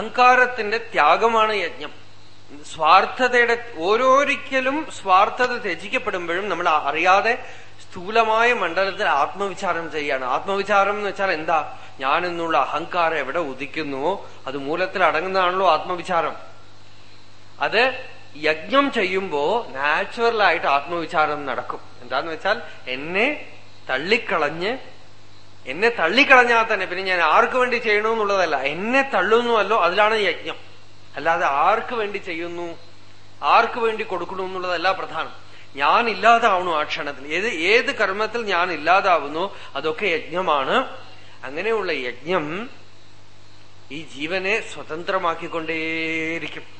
അഹങ്കാരത്തിന്റെ ത്യാഗമാണ് യജ്ഞം. സ്വാർത്ഥതയുടെ ഓരോരിക്കലും സ്വാർത്ഥത ത്യജിക്കപ്പെടുമ്പോഴും നമ്മൾ അറിയാതെ സ്ഥൂലമായ മണ്ഡലത്തിൽ ആത്മവിചാരം ചെയ്യാണ് ആത്മവിചാരം എന്ന് വെച്ചാൽ എന്താ? ഞാൻ എന്നുള്ള അഹങ്കാരം എവിടെ ഉദിക്കുന്നുവോ അത് മൂലത്തിൽ അടങ്ങുന്നതാണല്ലോ ആത്മവിചാരം. അത് യജ്ഞം ചെയ്യുമ്പോ നാച്ചുറലായിട്ട് ആത്മവിചാരം നടക്കും. എന്താന്ന് വെച്ചാൽ എന്നെ തള്ളിക്കളഞ്ഞ് എന്നെ തള്ളിക്കളഞ്ഞാൽ തന്നെ പിന്നെ ഞാൻ ആർക്ക് വേണ്ടി ചെയ്യണമെന്നുള്ളതല്ല. എന്നെ തള്ളുന്നുവല്ലോ അതിലാണ് യജ്ഞം. അല്ലാതെ ആർക്ക് വേണ്ടി ചെയ്യുന്നു ആർക്ക് വേണ്ടി കൊടുക്കണു എന്നുള്ളതല്ല പ്രധാനം. ഞാൻ ഇല്ലാതാവണു ആ ക്ഷണത്തിൽ. ഏത് ഏത് കർമ്മത്തിൽ ഞാൻ ഇല്ലാതാവുന്നു അതൊക്കെ യജ്ഞമാണ്. അങ്ങനെയുള്ള യജ്ഞം ഈ ജീവനെ സ്വതന്ത്രമാക്കിക്കൊണ്ടേയിരിക്കും.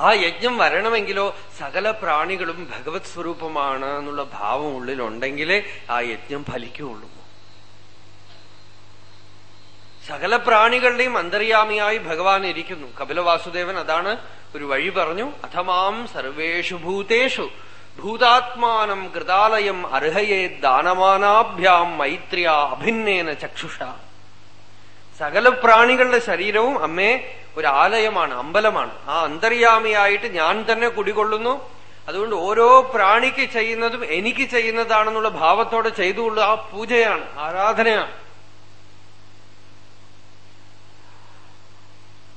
ആ യജ്ഞം വരണമെങ്കിലോ സകല പ്രാണികളും ഭഗവത് സ്വരൂപമാണ് എന്നുള്ള ഭാവം ഉള്ളിലുണ്ടെങ്കിലേ ആ യജ്ഞം ഫലിക്കുകയുള്ളൂ. സകല പ്രാണികളുടെയും അന്തര്യാമിയായി ഭഗവാൻ ഇരിക്കുന്നു. കപിലവാസുദേവൻ അതാണ് ഒരു വഴി പറഞ്ഞു അഥമാം സർവേഷു ഭൂതേഷു ഭൂതാത്മാനം കൃതാലയം അർഹയേ ദാനമാനാഭ്യാം മൈത്രിയ അഭിന്നേന ചക്ഷുഷ. സകല പ്രാണികളുടെ ശരീരവും അമ്മേ ഒരു ആലയമാണ് അമ്പലമാണ്. ആ അന്തര്യാമിയായിട്ട് ഞാൻ തന്നെ കുടികൊള്ളുന്നു. അതുകൊണ്ട് ഓരോ പ്രാണിക്ക് ചെയ്യുന്നതും എനിക്ക് ചെയ്യുന്നതാണെന്നുള്ള ഭാവത്തോടെ ചെയ്തുകൊള്ളുക ആ പൂജയാണ് ആരാധനയാണ്.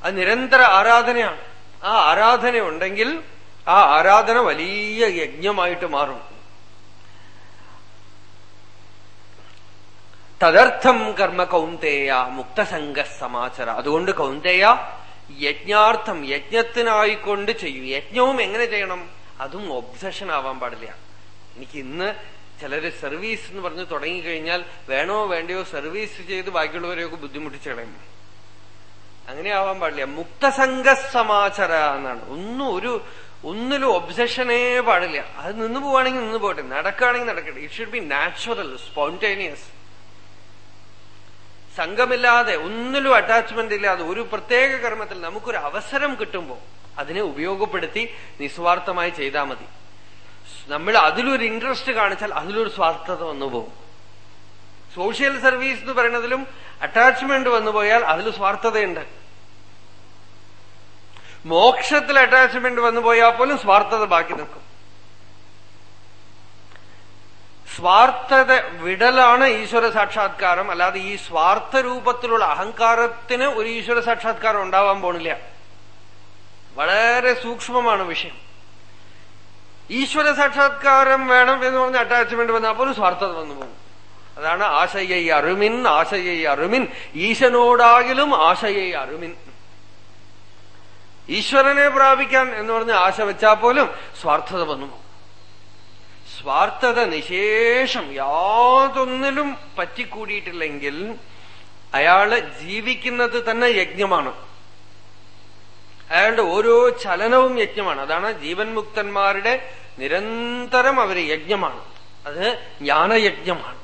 അത് നിരന്തര ആരാധനയാണ്. ആ ആരാധന ഉണ്ടെങ്കിൽ ആ ആരാധന വലിയ യജ്ഞമായിട്ട് മാറും. തദർത്ഥം കർമ്മ കൗന്തേയ മുക്തസംഗ സമാചര. അതുകൊണ്ട് കൗന്തേയ യജ്ഞാർത്ഥം യജ്ഞത്തിനായിക്കൊണ്ട് ചെയ്യും. യജ്ഞവും എങ്ങനെ ചെയ്യണം? അതും ഒബ്സഷൻ ആവാൻ പാടില്ല. എനിക്ക് ഇന്ന് ചിലര് സർവീസ് എന്ന് പറഞ്ഞ് തുടങ്ങിക്കഴിഞ്ഞാൽ വേണോ വേണ്ടയോ സർവീസ് ചെയ്ത് ബാക്കിയുള്ളവരെയൊക്കെ ബുദ്ധിമുട്ടിച്ച് കളയും. അങ്ങനെ ആവാൻ പാടില്ല. മുക്തസംഗ സമാചര എന്നാണ്. ഒന്നും ഒരു ഒന്നിലും ഒബ്സഷനേ പാടില്ല. അത് നിന്ന് പോവാണെങ്കിൽ നിന്ന് പോട്ടെ. നടക്കുകയാണെങ്കിൽ നടക്കട്ടെ. It should be natural spontaneous സംഘമില്ലാതെ ഒന്നിലും അറ്റാച്ച്മെന്റ് ഇല്ലാതെ ഒരു പ്രത്യേക കർമ്മത്തിൽ നമുക്കൊരു അവസരം കിട്ടുമ്പോൾ അതിനെ ഉപയോഗപ്പെടുത്തി നിസ്വാർത്ഥമായി ചെയ്താൽ മതി. നമ്മൾ അതിലൊരു ഇൻട്രസ്റ്റ് കാണിച്ചാൽ അതിലൊരു സ്വാർത്ഥത വന്നു പോകും സോഷ്യൽ സർവീസ് എന്ന് പറയുന്നതിലും അറ്റാച്ച്മെന്റ് വന്നു പോയാൽ അതിൽ സ്വാർത്ഥതയുണ്ട്. മോക്ഷത്തിൽ അറ്റാച്ച്മെന്റ് വന്നു പോയാൽ പോലും സ്വാർത്ഥത ബാക്കി നിൽക്കും. സ്വാർത്ഥത വിടലാണ് ഈശ്വര സാക്ഷാത്കാരം. അല്ലാതെ ഈ സ്വാർത്ഥ രൂപത്തിലുള്ള അഹങ്കാരത്തിന് ഒരു ഈശ്വര സാക്ഷാത്കാരം ഉണ്ടാവാൻ പോണില്ല. വളരെ സൂക്ഷ്മമാണ് വിഷയം. ഈശ്വര സാക്ഷാത്കാരം വേണം എന്ന് പറഞ്ഞ അറ്റാച്ച്മെന്റ് വന്നാൽ പോലും സ്വാർത്ഥത വന്നു പോകും. അതാണ് ആശയൈ അറുമിൻ ആശയൈ അറുമിൻ ഈശനോടാകിലും ആശയൈ അറുമിൻ ഈശ്വരനെ പ്രാപിക്കാൻ എന്ന് പറഞ്ഞ് ആശ വെച്ചാൽ പോലും സ്വാർത്ഥത വന്നു സ്വാർത്ഥത നിശേഷം യാതൊന്നിലും പറ്റിക്കൂടിയിട്ടില്ലെങ്കിൽ അയാൾ ജീവിക്കുന്നത് തന്നെ യജ്ഞമാണ്. അയാളുടെ ഓരോ ചലനവും യജ്ഞമാണ്. അതാണ് ജീവൻ മുക്തന്മാരുടെ നിരന്തരം അവർ യജ്ഞമാണ്. അത് ജ്ഞാനയജ്ഞമാണ്.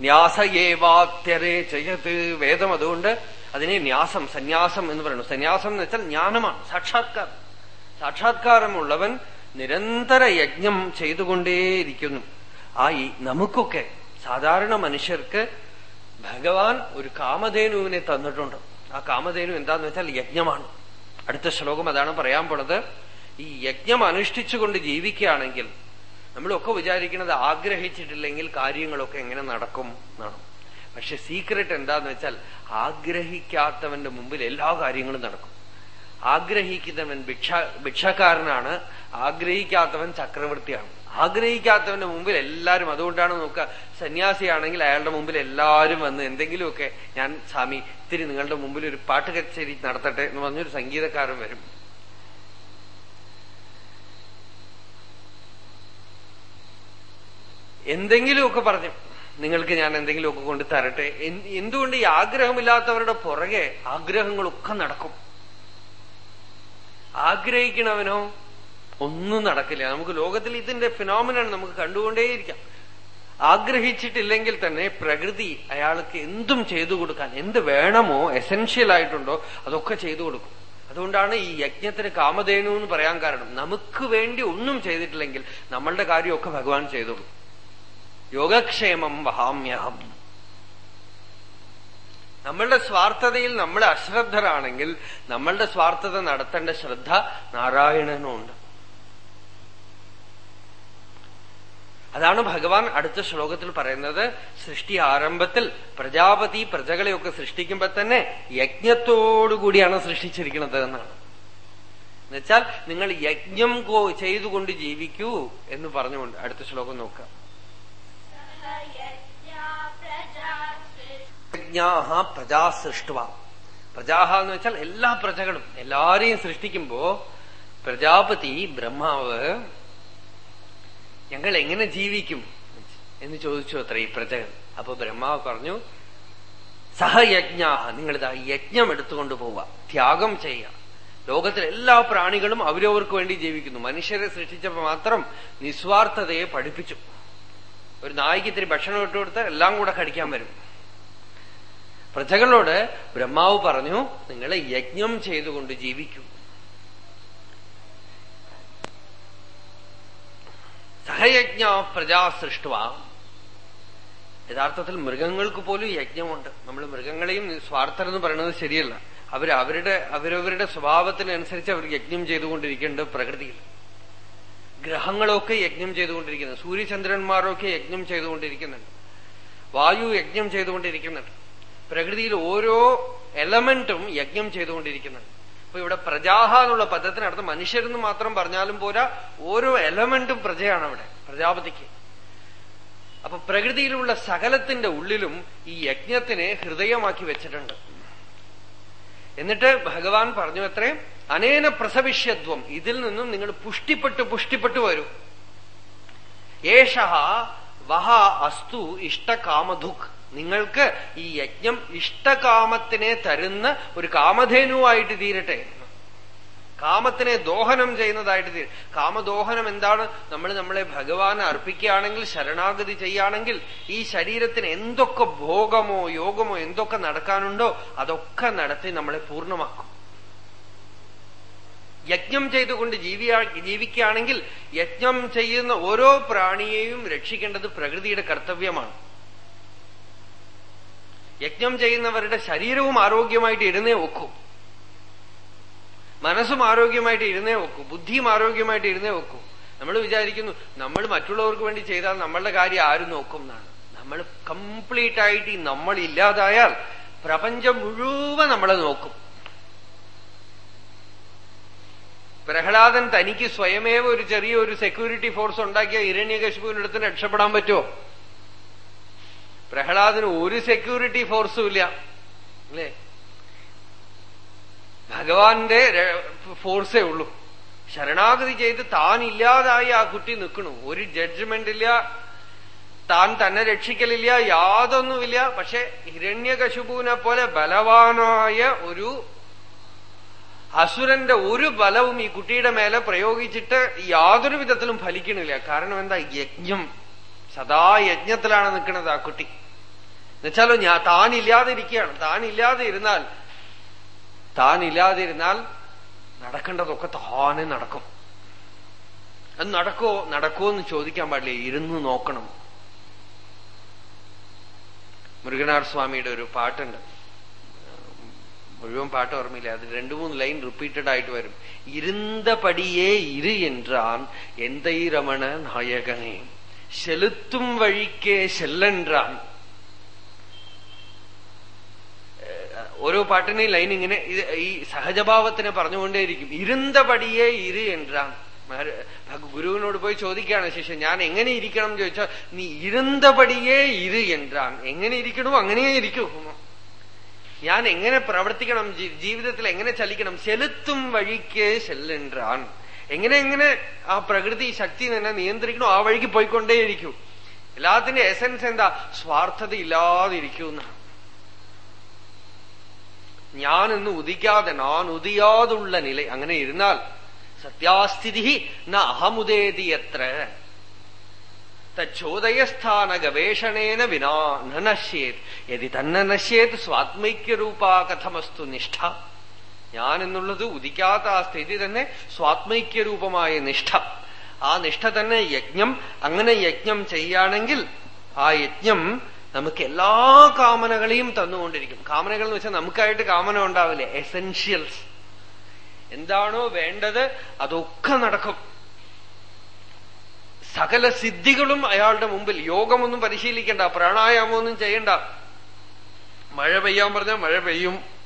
ന്യാസയേവാത്യരേ ചെയ്യത് വേദം അതുകൊണ്ട് അതിനെ ന്യാസം സന്യാസം എന്ന് പറയുന്നു. സന്യാസം എന്ന് വെച്ചാൽ ജ്ഞാനമാണ് സാക്ഷാത്കാരം. സാക്ഷാത്കാരമുള്ളവൻ നിരന്തര യജ്ഞം ചെയ്തുകൊണ്ടേയിരിക്കുന്നു. ആ നമുക്കൊക്കെ സാധാരണ മനുഷ്യർക്ക് ഭഗവാൻ ഒരു കാമധേനുവിനെ തന്നിട്ടുണ്ട്. ആ കാമധേനു എന്താന്ന് വെച്ചാൽ യജ്ഞമാണ്. അടുത്ത ശ്ലോകം അതാണ് പറയാൻ പോണത്. ഈ യജ്ഞം അനുഷ്ഠിച്ചുകൊണ്ട് ജീവിക്കുകയാണെങ്കിൽ നമ്മളൊക്കെ വിചാരിക്കുന്നത് ആഗ്രഹിച്ചിട്ടില്ലെങ്കിൽ കാര്യങ്ങളൊക്കെ എങ്ങനെ നടക്കും എന്നാണ്. പക്ഷെ സീക്രട്ട് എന്താന്ന് വെച്ചാൽ ആഗ്രഹിക്കാത്തവന്റെ മുമ്പിൽ എല്ലാ കാര്യങ്ങളും നടക്കും. ആഗ്രഹിക്കുന്നവൻ ഭിക്ഷ ഭിക്ഷക്കാരനാണ്. ആഗ്രഹിക്കാത്തവൻ ചക്രവർത്തിയാണ്. ആഗ്രഹിക്കാത്തവന്റെ മുമ്പിൽ എല്ലാവരും അതുകൊണ്ടാണ് നോക്കുക സന്യാസിയാണെങ്കിൽ അയാളുടെ മുമ്പിൽ എല്ലാവരും വന്ന് എന്തെങ്കിലുമൊക്കെ ഞാൻ സ്വാമി ഇത്തിരി നിങ്ങളുടെ മുമ്പിൽ ഒരു പാട്ട് കച്ചേരി നടത്തട്ടെ എന്ന് പറഞ്ഞൊരു സംഗീതക്കാരൻ വരും. എന്തെങ്കിലുമൊക്കെ പറഞ്ഞു നിങ്ങൾക്ക് ഞാൻ എന്തെങ്കിലുമൊക്കെ കൊണ്ട് തരട്ടെ. എന്തുകൊണ്ട് ഈ ആഗ്രഹമില്ലാത്തവരുടെ പുറകെ ആഗ്രഹങ്ങളൊക്കെ നടക്കും? ആഗ്രഹിക്കണവനോ ഒന്നും നടക്കില്ല. നമുക്ക് ലോകത്തിൽ ഇതിന്റെ ഫിനോമിനാണ് നമുക്ക് കണ്ടുകൊണ്ടേയിരിക്കാം. ആഗ്രഹിച്ചിട്ടില്ലെങ്കിൽ തന്നെ പ്രകൃതി അയാൾക്ക് എന്തും ചെയ്തു കൊടുക്കാൻ എന്ത് വേണമോ എസെൻഷ്യൽ ആയിട്ടുണ്ടോ അതൊക്കെ ചെയ്തു കൊടുക്കും. അതുകൊണ്ടാണ് ഈ യജ്ഞത്തിന് കാമധേനു എന്ന് പറയാൻ കാരണം. നമുക്ക് വേണ്ടി ഒന്നും ചെയ്തിട്ടില്ലെങ്കിൽ നമ്മളുടെ കാര്യമൊക്കെ ഭഗവാൻ ചെയ്തു കൊടുക്കും. യോഗക്ഷേമം വഹാമ്യഹം. നമ്മളുടെ സ്വാർത്ഥതയിൽ നമ്മൾ അശ്രദ്ധരാണെങ്കിൽ നമ്മളുടെ സ്വാർത്ഥത നടത്തേണ്ട ശ്രദ്ധ നാരായണനുണ്ട്. അതാണ് ഭഗവാൻ അടുത്ത ശ്ലോകത്തിൽ പറയുന്നത് സൃഷ്ടി ആരംഭത്തിൽ പ്രജാപതി പ്രജകളെയൊക്കെ സൃഷ്ടിക്കുമ്പോൾ തന്നെ യജ്ഞത്തോടുകൂടിയാണ് സൃഷ്ടിച്ചിരിക്കുന്നത് എന്നാണ്. എന്നുവെച്ചാൽ നിങ്ങൾ യജ്ഞം ചെയ്തുകൊണ്ട് ജീവിക്കൂ എന്ന് പറഞ്ഞുകൊണ്ട് അടുത്ത ശ്ലോകം നോക്കാം യജ്ഞാഹ പ്രജാ സൃഷ്ടുവ. പ്രജാഹ എന്ന് വെച്ചാൽ എല്ലാ പ്രജകളും. എല്ലാരെയും സൃഷ്ടിക്കുമ്പോ പ്രജാപതി ബ്രഹ്മാവ് ഞങ്ങൾ എങ്ങനെ ജീവിക്കും എന്ന് ചോദിച്ചു അത്ര ഈ പ്രജകൾ. അപ്പൊ ബ്രഹ്മാവ് പറഞ്ഞു സഹയജ്ഞാഹ നിങ്ങളിതാ യജ്ഞം എടുത്തുകൊണ്ട് പോവുക ത്യാഗം ചെയ്യുക. ലോകത്തിലെ എല്ലാ പ്രാണികളും അവരവർക്ക് വേണ്ടി ജീവിക്കുന്നു. മനുഷ്യരെ സൃഷ്ടിച്ചപ്പോൾ മാത്രം നിസ്വാർത്ഥതയെ പഠിപ്പിച്ചു. ഒരു നായിക്ക് ഇത്തിരി ഭക്ഷണം ഇട്ടുകൊടുത്താൽ എല്ലാം കൂടെ കടിക്കാൻ വരും. പ്രജകളോട് ബ്രഹ്മാവ് പറഞ്ഞു നിങ്ങൾ യജ്ഞം ചെയ്തുകൊണ്ട് ജീവിക്കൂ. സഹയജ്ഞ പ്രജാ സൃഷ്ടുവ. യഥാർത്ഥത്തിൽ മൃഗങ്ങൾക്ക് പോലും യജ്ഞമുണ്ട്. നമ്മൾ മൃഗങ്ങളെയും സ്വാർത്ഥരെന്ന് പറയുന്നത് ശരിയല്ല. അവർ അവരുടെ അവരവരുടെ സ്വഭാവത്തിനനുസരിച്ച് അവർ യജ്ഞം ചെയ്തുകൊണ്ടിരിക്കേണ്ട പ്രകൃതിയിൽ. ഗ്രഹങ്ങളൊക്കെ യജ്ഞം ചെയ്തുകൊണ്ടിരിക്കുന്നു സൂര്യചന്ദ്രന്മാരൊക്കെ യജ്ഞം ചെയ്തുകൊണ്ടിരിക്കുന്നുണ്ട്. വായു യജ്ഞം ചെയ്തുകൊണ്ടിരിക്കുന്നുണ്ട്. പ്രകൃതിയിൽ ഓരോ എലമെന്റും യജ്ഞം ചെയ്തുകൊണ്ടിരിക്കുന്നുണ്ട്. അപ്പൊ ഇവിടെ പ്രജാഹ എന്നുള്ള പദത്തിനടുത്ത് മനുഷ്യരെന്ന് മാത്രം പറഞ്ഞാലും പോരാ ഓരോ എലമെന്റും പ്രജയാണ് അവിടെ പ്രജാപതിക്ക്. അപ്പൊ പ്രകൃതിയിലുള്ള സകലത്തിന്റെ ഉള്ളിലും ഈ യജ്ഞത്തിനെ ഹൃദയമാക്കി വെച്ചിട്ടുണ്ട്. എന്നിട്ട് ഭഗവാൻ പറഞ്ഞു അത്രേ അനേന പ്രസവിഷ്യത്വം. ഇതിൽ നിന്നും നിങ്ങൾ പുഷ്ടിപ്പെട്ട് പുഷ്ടിപ്പെട്ടു വരൂ. ഏഷ വഹ അസ്തു ഇഷ്ടകാമധുക്. നിങ്ങൾക്ക് ഈ യജ്ഞം ഇഷ്ടകാമത്തിനെ തരുന്ന ഒരു കാമധേനുവായിട്ട് തീരട്ടെ. കാമത്തിനെ ദോഹനം ചെയ്യുന്നതായിട്ട് തീരും കാമദോഹനം എന്താണ്? നമ്മൾ നമ്മളെ ഭഗവാന് അർപ്പിക്കുകയാണെങ്കിൽ ശരണാഗതി ചെയ്യുകയാണെങ്കിൽ ഈ ശരീരത്തിന് എന്തൊക്കെ ഭോഗമോ യോഗമോ എന്തൊക്കെ നടക്കാനുണ്ടോ അതൊക്കെ നടത്തി നമ്മളെ പൂർണമാക്കും. യജ്ഞം ചെയ്തുകൊണ്ട് ജീവിയാ ജീവിക്കുകയാണെങ്കിൽ യജ്ഞം ചെയ്യുന്ന ഓരോ പ്രാണിയെയും രക്ഷിക്കേണ്ടത് പ്രകൃതിയുടെ കർത്തവ്യമാണ്. യജ്ഞം ചെയ്യുന്നവരുടെ ശരീരവും ആരോഗ്യമായിട്ട് ഇരുന്നേ വെക്കൂ മനസ്സും ആരോഗ്യമായിട്ട് ഇരുന്നേ വെക്കൂ ബുദ്ധിയും ആരോഗ്യമായിട്ട് ഇരുന്നേ വെക്കൂ നമ്മൾ വിചാരിക്കുന്നു നമ്മൾ മറ്റുള്ളവർക്ക് വേണ്ടി ചെയ്താൽ നമ്മളുടെ കാര്യം ആരും നോക്കും എന്നാണ്. നമ്മൾ കംപ്ലീറ്റ് ആയിട്ട് നമ്മൾ ഇല്ലാതായാൽ പ്രപഞ്ചം മുഴുവൻ നമ്മളെ നോക്കും. പ്രഹ്ലാദൻ തനിക്ക് സ്വയമേവ ഒരു ചെറിയ ഒരു സെക്യൂരിറ്റി ഫോഴ്സ് ഉണ്ടാക്കിയ ഇരണ്യകശുവിനടുത്ത് രക്ഷപ്പെടാൻ പറ്റുമോ? പ്രഹ്ലാദിന് ഒരു സെക്യൂരിറ്റി ഫോഴ്സും ഇല്ല. അല്ലേ? ഭഗവാന്റെ ഫോഴ്സേ ഉള്ളൂ. ശരണാഗതി ചെയ്ത് താൻ ഇല്ലാതായി ആ കുട്ടി നിൽക്കണു ഒരു ജഡ്ജ്മെന്റ് ഇല്ല. താൻ തന്നെ രക്ഷിക്കലില്ല. യാതൊന്നുമില്ല. പക്ഷെ ഹിരണ്യകശുപുവിനെ പോലെ ബലവാനായ ഒരു അസുരന്റെ ഒരു ബലവും ഈ കുട്ടിയുടെ മേലെ പ്രയോഗിച്ചിട്ട് യാതൊരു വിധത്തിലും ഫലിക്കണില്ല. കാരണം എന്താ? യജ്ഞം. സദാ യജ്ഞത്തിലാണ് നിൽക്കുന്നത് ആ കുട്ടി. എന്നുവെച്ചാലോ ഞാൻ താനില്ലാതെ ഇരിക്കുകയാണ് താനില്ലാതെ ഇരുന്നാൽ താനില്ലാതെ ഇരുന്നാൽ നടക്കേണ്ടതൊക്കെ താനെ നടക്കും. അത് നടക്കോ നടക്കോ എന്ന് ചോദിക്കാൻ പാടില്ല. ഇരുന്ന് നോക്കണം. മുരുകനാർ സ്വാമിയുടെ ഒരു പാട്ടുണ്ട്. മുഴുവൻ പാട്ട് ഓർമ്മയില്ല. അത് രണ്ടു മൂന്ന് ലൈൻ റിപ്പീറ്റഡ് ആയിട്ട് വരും. ഇരുന്തപടിയേ ഇരു എന്റാൻ എന്തൈ രമണ നായകനേയും செலுத்தும் വഴിക്കേ ചെല്ലൻറാൻ ഓരോ പാട്ടിനെയും ലൈൻ ഇങ്ങനെ ഈ സഹജഭാവത്തിനെ പറഞ്ഞുകൊണ്ടേയിരിക്കും. ഇരുന്തപടിയേ ഇര് എൻറാൻ ഗുരുവിനോട് പോയി ചോദിക്കുകയാണ് ശിഷ്യൻ ഞാൻ എങ്ങനെ ഇരിക്കണം? എന്ന് ചോദിച്ചാൽ നീ ഇരുന്തപടിയേ ഇര് എൻറാൻ എങ്ങനെ ഇരിക്കണോ അങ്ങനെയേ ഇരിക്കൂ. ഞാൻ എങ്ങനെ പ്രവർത്തിക്കണം? ജീവിതത്തിൽ എങ്ങനെ ചലിക്കണം? ചെലുത്തും വഴിക്കേ ചെല്ലൻറാൻ എങ്ങനെ എങ്ങനെ ആ പ്രകൃതി ശക്തി തന്നെ നിയന്ത്രിക്കണോ ആ വഴിക്ക് പോയിക്കൊണ്ടേയിരിക്കൂ. എല്ലാത്തിന്റെ എസൻസ് എന്താ? സ്വാർത്ഥത ഇല്ലാതിരിക്കൂ എന്നാണ് ഞാനെന്ന് ഉദിക്കാതെ നാൻ ഉദിയാതുള്ള നില അങ്ങനെ ഇരുന്നാൽ സത്യാസ്ഥിതി ന അഹമുദേതി എത്ര. തച്ചോദയസ്ഥാന ഗവേഷണേന വിനാ നശ്യേത്. യതി തന്നെ നശ്യേത് സ്വാത്മൈക്യരൂപാ കഥമസ്തു നിഷ്ഠ. ഞാൻ എന്നുള്ളത് ഉദിക്കാത്ത ആ സ്ഥിതി തന്നെ സ്വാത്മൈക്യരൂപമായ നിഷ്ഠ. ആ നിഷ്ഠ തന്നെ യജ്ഞം. അങ്ങനെ യജ്ഞം ചെയ്യുകയാണെങ്കിൽ ആ യജ്ഞം നമുക്ക് എല്ലാ കാമനകളെയും തന്നുകൊണ്ടിരിക്കും. കാമനകൾ എന്ന് വെച്ചാൽ നമുക്കായിട്ട് കാമന ഉണ്ടാവില്ലേ? എസെൻഷ്യൽസ് എന്താണോ വേണ്ടത് അതൊക്കെ നടക്കും. സകല സിദ്ധികളും അയാളുടെ മുമ്പിൽ. യോഗമൊന്നും പരിശീലിക്കേണ്ട. പ്രാണായാമമൊന്നും ചെയ്യണ്ട. മഴ പെയ്യാൻ പറഞ്ഞാൽ മഴ പെയ്യും.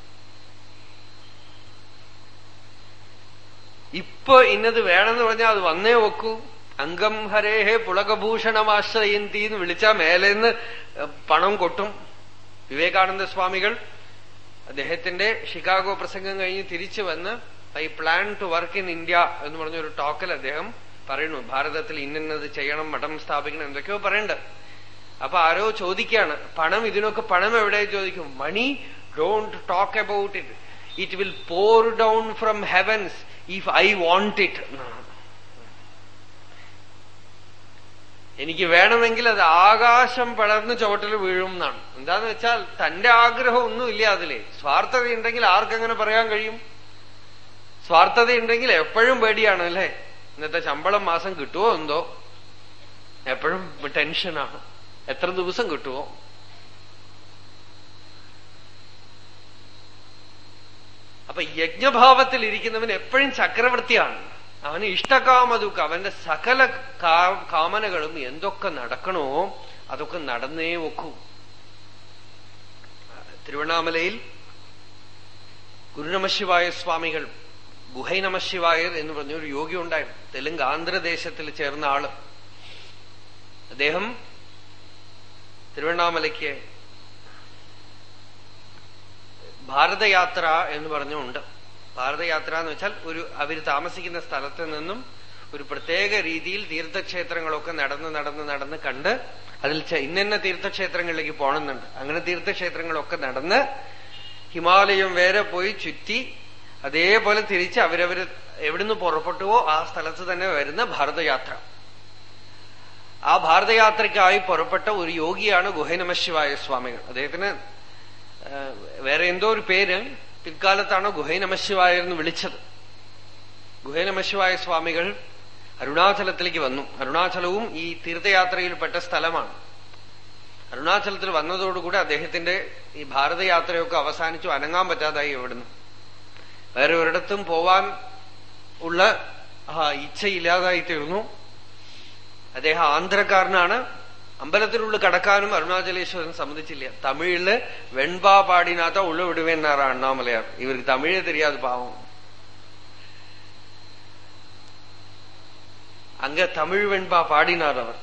ഇപ്പൊ ഇന്നത് വേണമെന്ന് പറഞ്ഞാൽ അത് വന്നേ വെക്കൂ അംഗം ഹരേഹെ പുളകഭൂഷണമാശ്രയന്തി എന്ന് വിളിച്ചാ മേലേന്ന് പണം കൊട്ടും വിവേകാനന്ദ സ്വാമികൾ. അദ്ദേഹത്തിന്റെ ഷിക്കാഗോ പ്രസംഗം കഴിഞ്ഞ് തിരിച്ചു വന്ന് I plan to work in India എന്ന് പറഞ്ഞൊരു ടോക്കിൽ അദ്ദേഹം പറയുന്നു. ഭാരതത്തിൽ ഇന്നത് ചെയ്യണം മഠം സ്ഥാപിക്കണം എന്തൊക്കെയോ പറയണ്ട. അപ്പൊ ആരോ ചോദിക്കാണ് പണം? ഇതിനൊക്കെ പണം എവിടെ? ചോദിക്കും. Money don't talk about it it will pour down from heavens if I want it എനിക്ക് വേണമെങ്കിൽ അത് ആകാശം പടർന്ന് ചുവട്ടിൽ വീഴും എന്നാണ്. എന്താന്ന് വെച്ചാൽ തന്റെ ആഗ്രഹം ഒന്നും ഇല്ല അതിലെ സ്വാർത്ഥതയുണ്ടെങ്കിൽ ആർക്കെങ്ങനെ പറയാൻ കഴിയും? സ്വാർത്ഥതയുണ്ടെങ്കിൽ എപ്പോഴും പേടിയാണ് അല്ലേ? ഇന്നത്തെ ശമ്പളം മാസം കിട്ടുമോ എന്തോ? എപ്പോഴും ടെൻഷനാണ്. എത്ര ദിവസം കിട്ടുമോ അപ്പൊ യജ്ഞഭാവത്തിൽ ഇരിക്കുന്നവൻ എപ്പോഴും ചക്രവർത്തിയാണ്. അവന് ഇഷ്ടകാമതുക്ക് അവന്റെ സകല കാമനകളും എന്തൊക്കെ നടക്കണോ അതൊക്കെ നടന്നേ ഒക്കൂ. തിരുവണ്ണാമലയിൽ ഗുരുനമശിവായ സ്വാമികൾ ഗുഹൈ നമശിവായർ എന്ന് പറഞ്ഞൊരു യോഗി ഉണ്ടായിരുന്നു. തെലുങ്ക് ആന്ധ്രദേശത്തിൽ ചേർന്ന ആൾ. അദ്ദേഹം തിരുവണ്ണാമലയ്ക്ക് ഭാരതയാത്ര എന്ന് പറഞ്ഞുണ്ട് ഭാരതയാത്ര എന്ന് വെച്ചാൽ ഒരു അവർ താമസിക്കുന്ന സ്ഥലത്ത് നിന്നും ഒരു പ്രത്യേക രീതിയിൽ തീർത്ഥക്ഷേത്രങ്ങളൊക്കെ നടന്ന് നടന്ന് നടന്ന് കണ്ട് അതിൽ ഇന്ന തീർത്ഥക്ഷേത്രങ്ങളിലേക്ക് പോകണമെന്നുണ്ട് അങ്ങനെ തീർത്ഥക്ഷേത്രങ്ങളൊക്കെ നടന്ന് ഹിമാലയം വേറെ പോയി ചുറ്റി അതേപോലെ തിരിച്ച് അവരവര് എവിടുന്ന് പുറപ്പെട്ടുവോ ആ സ്ഥലത്ത് തന്നെ വരുന്ന ഭാരതയാത്ര. ആ ഭാരതയാത്രയ്ക്കായി പുറപ്പെട്ട ഒരു യോഗിയാണ് ഗുഹനമശിവായ സ്വാമികൾ. അദ്ദേഹത്തിന് വേറെ എന്തോ ഒരു പേര് പിൽക്കാലത്താണ് ഗുഹൈനമശിവായ എന്ന് വിളിച്ചത്. ഗുഹൈനമശിവായ സ്വാമികൾ അരുണാചലത്തിലേക്ക് വന്നു. അരുണാചലവും ഈ തീർത്ഥയാത്രയിൽപ്പെട്ട സ്ഥലമാണ്. അരുണാചലത്തിൽ വന്നതോടുകൂടി അദ്ദേഹത്തിന്റെ ഈ ഭാരതയാത്രയൊക്കെ അവസാനിച്ചു. അനങ്ങാൻ പറ്റാതായി എവിടുന്ന് വേറെ ഒരിടത്തും പോവാൻ ഉള്ള ഇച്ഛയില്ലാതായി തീർന്നു. അദ്ദേഹം ആന്ധ്രക്കാരനാണ്. അമ്പലത്തിനുള്ളിൽ കടക്കാനും അരുണാചലേശ്വരൻ സമ്മതിച്ചില്ല തമിഴില് വെൺപാ പാടിനാത്ത ഉള്ള വിടുവേന്നാറ അണ്ണാമലയാർ ഇവർക്ക് തമിഴേ தெரியாது പാവം அங்க தமிழ் வெண்பா பாடினார் அவர்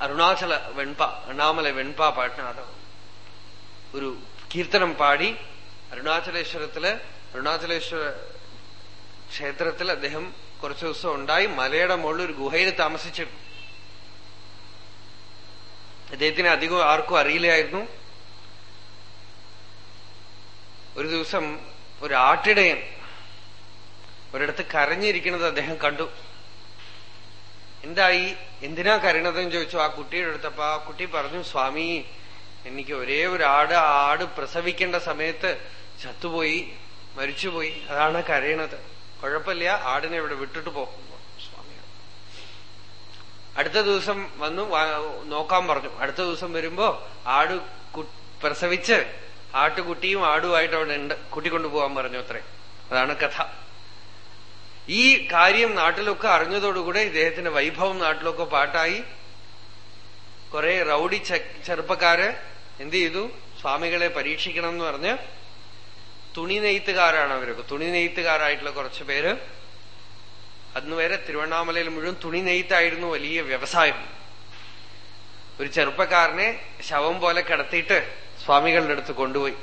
அருணாச்சல வெண்பா அண்ணாமலை வெண்பா பாடினார் அவர் ഒരു കീർത്തനം പാടി അരുണാചലേശ്വരത്തില് അരുണാചലേശ്വര ക്ഷേത്രത്തിൽ അദ്ദേഹം കുറച്ചു ദിവസം ഉണ്ടായി മലയുടെ മുകളിൽ ഒരു ഗുഹയിൽ താമസിച്ചിരുന്നു അദ്ദേഹത്തിന് അധികം ആർക്കും അറിയില്ലായിരുന്നു. ഒരു ദിവസം ഒരു ആട്ടിടയൻ ഒരിടത്ത് കരഞ്ഞിരിക്കുന്നത് അദ്ദേഹം കണ്ടു. എന്തായി? എന്തിനാ കരയണതെന്ന് ചോദിച്ചു. ആ കുട്ടിയുടെ അടുത്തപ്പോ ആ കുട്ടി പറഞ്ഞു സ്വാമി എനിക്ക് ഒരേ ഒരു ആട് ആ ആട് പ്രസവിക്കേണ്ട സമയത്ത് ചത്തുപോയി മരിച്ചുപോയി. അതാണ് കരയണത്. കുഴപ്പമില്ല ആടിനെ ഇവിടെ വിട്ടിട്ട് പോകും അടുത്ത ദിവസം വന്നു നോക്കാൻ പറഞ്ഞു. അടുത്ത ദിവസം വരുമ്പോ ആട് പ്രസവിച്ച് ആട്ടുകുട്ടിയും ആടുമായിട്ട് അവിടെ ഉണ്ട് കുട്ടി കൊണ്ടുപോകാൻ പറഞ്ഞു അത്രേ. അതാണ് കഥ. ഈ കാര്യം നാട്ടിലൊക്കെ അറിഞ്ഞതോടുകൂടെ ഇദ്ദേഹത്തിന്റെ വൈഭവം നാട്ടിലൊക്കെ പാട്ടായി. കുറെ റൌഡി ചെറുപ്പക്കാര് എന്ത് ചെയ്തു? സ്വാമികളെ പരീക്ഷിക്കണം എന്ന് പറഞ്ഞ് തുണി നെയ്ത്തുകാരാണ് അവരൊക്കെ. തുണി നെയ്ത്തുകാരായിട്ടുള്ള കുറച്ചു പേര് അന്ന് വരെ തിരുവണ്ണാമലയിൽ മുഴുവൻ തുണി നെയ്ത്തായിരുന്നു വലിയ വ്യവസായം. ഒരു ചെറുപ്പക്കാരനെ ശവം പോലെ കിടത്തിയിട്ട് സ്വാമികളുടെ അടുത്ത് കൊണ്ടുപോയി.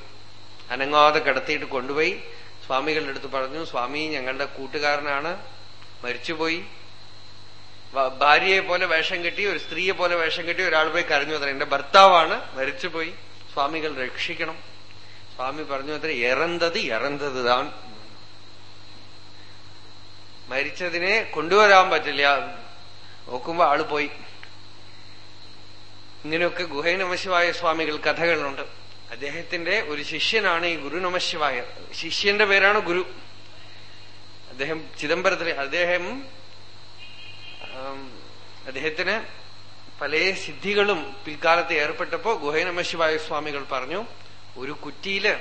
അനങ്ങാതെ കിടത്തിയിട്ട് കൊണ്ടുപോയി. സ്വാമികളുടെ അടുത്ത് പറഞ്ഞു സ്വാമി ഞങ്ങളുടെ കൂട്ടുകാരനാണ്. മരിച്ചുപോയി. ഭാര്യയെ പോലെ വേഷം കെട്ടി ഒരു സ്ത്രീയെ പോലെ വേഷം കെട്ടി ഒരാൾ പോയി കരഞ്ഞു അത്ര. എന്റെ ഭർത്താവാണ് മരിച്ചുപോയി. സ്വാമികൾ രക്ഷിക്കണം. സ്വാമി പറഞ്ഞു അത്ര ഇറന്തത് ഇറന്തത് താൻ. മരിച്ചതിനെ കൊണ്ടുവരാൻ പറ്റില്ല. നോക്കുമ്പോ ആൾ പോയി. ഇങ്ങനെയൊക്കെ ഗുഹൈനമശിവായ സ്വാമികൾ കഥകളുണ്ട്. അദ്ദേഹത്തിന്റെ ഒരു ശിഷ്യനാണ് ഈ ഗുരു നമശിവായ. ശിഷ്യന്റെ പേരാണ് ഗുരു. അദ്ദേഹം ചിദംബരത്തിലെ അദ്ദേഹം അദ്ദേഹത്തിന് പല സിദ്ധികളും പിൽക്കാലത്ത് ഏർപ്പെട്ടപ്പോ ഗുഹനമശിവായ സ്വാമികൾ പറഞ്ഞു ഒരു കുറ്റിയിൽ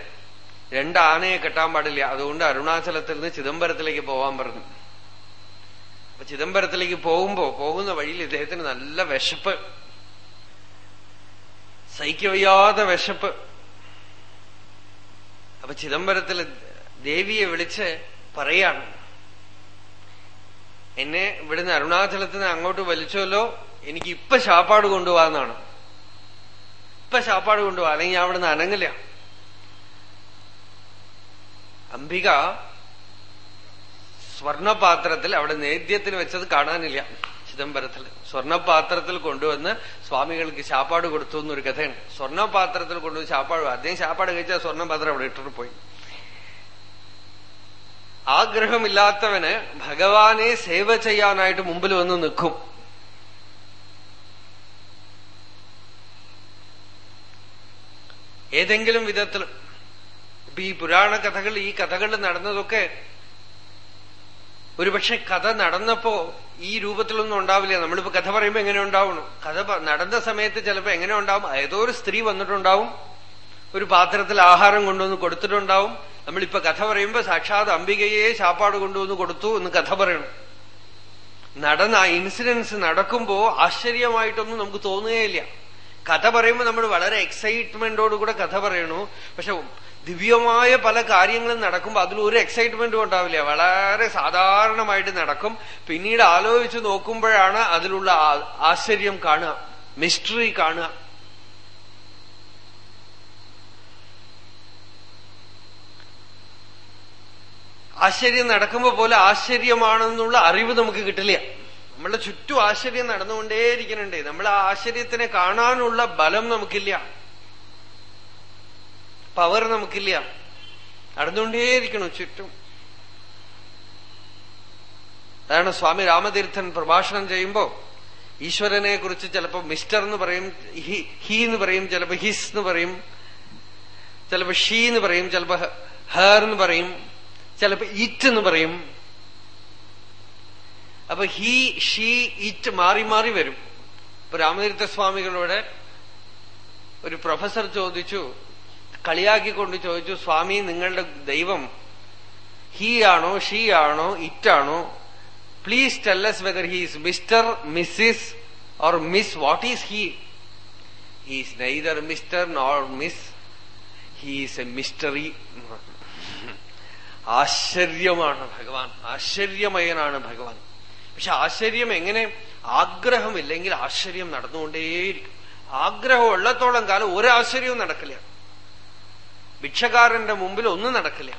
രണ്ട് ആനയെ കെട്ടാൻ പാടില്ല. അതുകൊണ്ട് അരുണാചലത്തിൽ നിന്ന് ചിദംബരത്തിലേക്ക് പോവാൻ പറഞ്ഞു. അപ്പൊ ചിദംബരത്തിലേക്ക് പോകുമ്പോ പോകുന്ന വഴിയിൽ ഇദ്ദേഹത്തിന് നല്ല വിശപ്പ്. സഹിക്കവയ്യാതെ വിശപ്പ്. അപ്പൊ ചിദംബരത്തിൽ ദേവിയെ വിളിച്ച് പറയാണ് എന്നെ ഇവിടുന്ന് അരുണാചലത്തിന് അങ്ങോട്ട് വലിച്ചല്ലോ. എനിക്ക് ഇപ്പൊ ശാപ്പാട് കൊണ്ടുപോകാന്നാണ് ഇപ്പൊ ശാപ്പാട് കൊണ്ടുപോകാം അല്ലെങ്കിൽ ഞാൻ അവിടുന്ന് അനങ്ങില്ല അംബിക സ്വർണപാത്രത്തിൽ അവിടെ നേദ്യത്തിന് വെച്ചത് കാണാനില്ല. ചിദംബരത്തിൽ. സ്വർണപാത്രത്തിൽ കൊണ്ടുവന്ന് സ്വാമികൾക്ക് ശാപ്പാട് കൊടുത്തു എന്നൊരു കഥയാണ്. സ്വർണപാത്രത്തിൽ കൊണ്ടുവന്ന് ശാപ്പാട് അദ്ദേഹം ശാപ്പാട് കഴിച്ചാൽ സ്വർണപാത്രം അവിടെ ഇട്ടിട്ട് പോയി. ആഗ്രഹമില്ലാത്തവന് ഭഗവാനെ സേവ ചെയ്യാനായിട്ട് മുമ്പിൽ വന്ന് നിൽക്കും. ഏതെങ്കിലും വിധത്തിൽ ഇപ്പൊ ഈ പുരാണ കഥകൾ ഈ കഥകൾ നടന്നതൊക്കെ ഒരുപക്ഷെ കഥ നടന്നപ്പോ ഈ രൂപത്തിലൊന്നും ഉണ്ടാവില്ല. നമ്മളിപ്പോ കഥ പറയുമ്പോ എങ്ങനെ ഉണ്ടാവണം കഥ നടന്ന സമയത്ത് ചിലപ്പോ എങ്ങനെ ഉണ്ടാവും? ഏതോ ഒരു സ്ത്രീ വന്നിട്ടുണ്ടാവും. ഒരു പാത്രത്തിൽ ആഹാരം കൊണ്ടുവന്ന് കൊടുത്തിട്ടുണ്ടാവും. നമ്മളിപ്പോ കഥ പറയുമ്പോ സാക്ഷാത് അംബികയെ ചാപ്പാട് കൊണ്ടുവന്ന് കൊടുത്തു എന്ന് കഥ പറയണം. നടന്ന ആ ഇൻസിഡൻസ് നടക്കുമ്പോ ആശ്ചര്യമായിട്ടൊന്നും നമുക്ക് തോന്നുകയില്ല. കഥ പറയുമ്പോൾ നമ്മൾ വളരെ എക്സൈറ്റ്മെന്റോടുകൂടെ കഥ പറയണു. പക്ഷെ ദിവ്യമായ പല കാര്യങ്ങളും നടക്കുമ്പോൾ അതിൽ ഒരു എക്സൈറ്റ്മെന്റും ഉണ്ടാവില്ല. വളരെ സാധാരണമായിട്ട് നടക്കും. പിന്നീട് ആലോചിച്ച് നോക്കുമ്പോഴാണ് അതിലുള്ള ആശ്ചര്യം കാണുക. മിസ്റ്ററി കാണുക. ആശ്ചര്യം നടക്കുമ്പോ പോലെ ആശ്ചര്യമാണെന്നുള്ള അറിവ് നമുക്ക് കിട്ടില്ല. നമ്മളുടെ ചുറ്റും ആശ്ചര്യം നടന്നുകൊണ്ടേയിരിക്കുന്നുണ്ട്. നമ്മൾ ആ ആശ്ചര്യത്തിനെ കാണാനുള്ള ബലം നമുക്കില്ല. പവർ നമുക്കില്ല. നടന്നുകൊണ്ടേയിരിക്കണം ചുറ്റും. അതാണ് സ്വാമി രാമതീർത്ഥൻ പ്രഭാഷണം ചെയ്യുമ്പോ ഈശ്വരനെ കുറിച്ച് ചിലപ്പോ മിസ്റ്റർ എന്ന് പറയും ഹി എന്ന് പറയും ചിലപ്പോ ഹിസ് എന്ന് പറയും ചിലപ്പോ ഷീ എന്ന് പറയും ചിലപ്പോ ഹർ എന്ന് പറയും ചിലപ്പോ ഇറ്റ് എന്ന് പറയും. അപ്പൊ ഹി ഷീ ഇറ്റ് മാറി മാറി വരും. ഇപ്പൊ രാമതീർത്ഥ സ്വാമികളോട് ഒരു പ്രൊഫസർ ചോദിച്ചു കളിയാക്കിക്കൊണ്ട് ചോദിച്ചു സ്വാമി നിങ്ങളുടെ ദൈവം ഹീ ആണോ ഷീ ആണോ ഇറ്റ് ആണോ? Please tell us whether he's mister missus or miss what is he he's neither mister nor miss he's a mystery ആശ്ചര്യമാണ് ഭഗവാൻ. ആശ്ചര്യമയനാണ് ഭഗവാൻ. പക്ഷെ ആശ്ചര്യം എങ്ങനെ? ആഗ്രഹമില്ലെങ്കിൽ ആശ്ചര്യം നടന്നുകൊണ്ടേയിരിക്കും. ആഗ്രഹം ഉള്ളത്തോളം കാലം ഒരു ആശ്ചര്യവും നടക്കില്ല. ഭിക്ഷക്കാരന്റെ മുമ്പിൽ ഒന്നും നടക്കില്ല.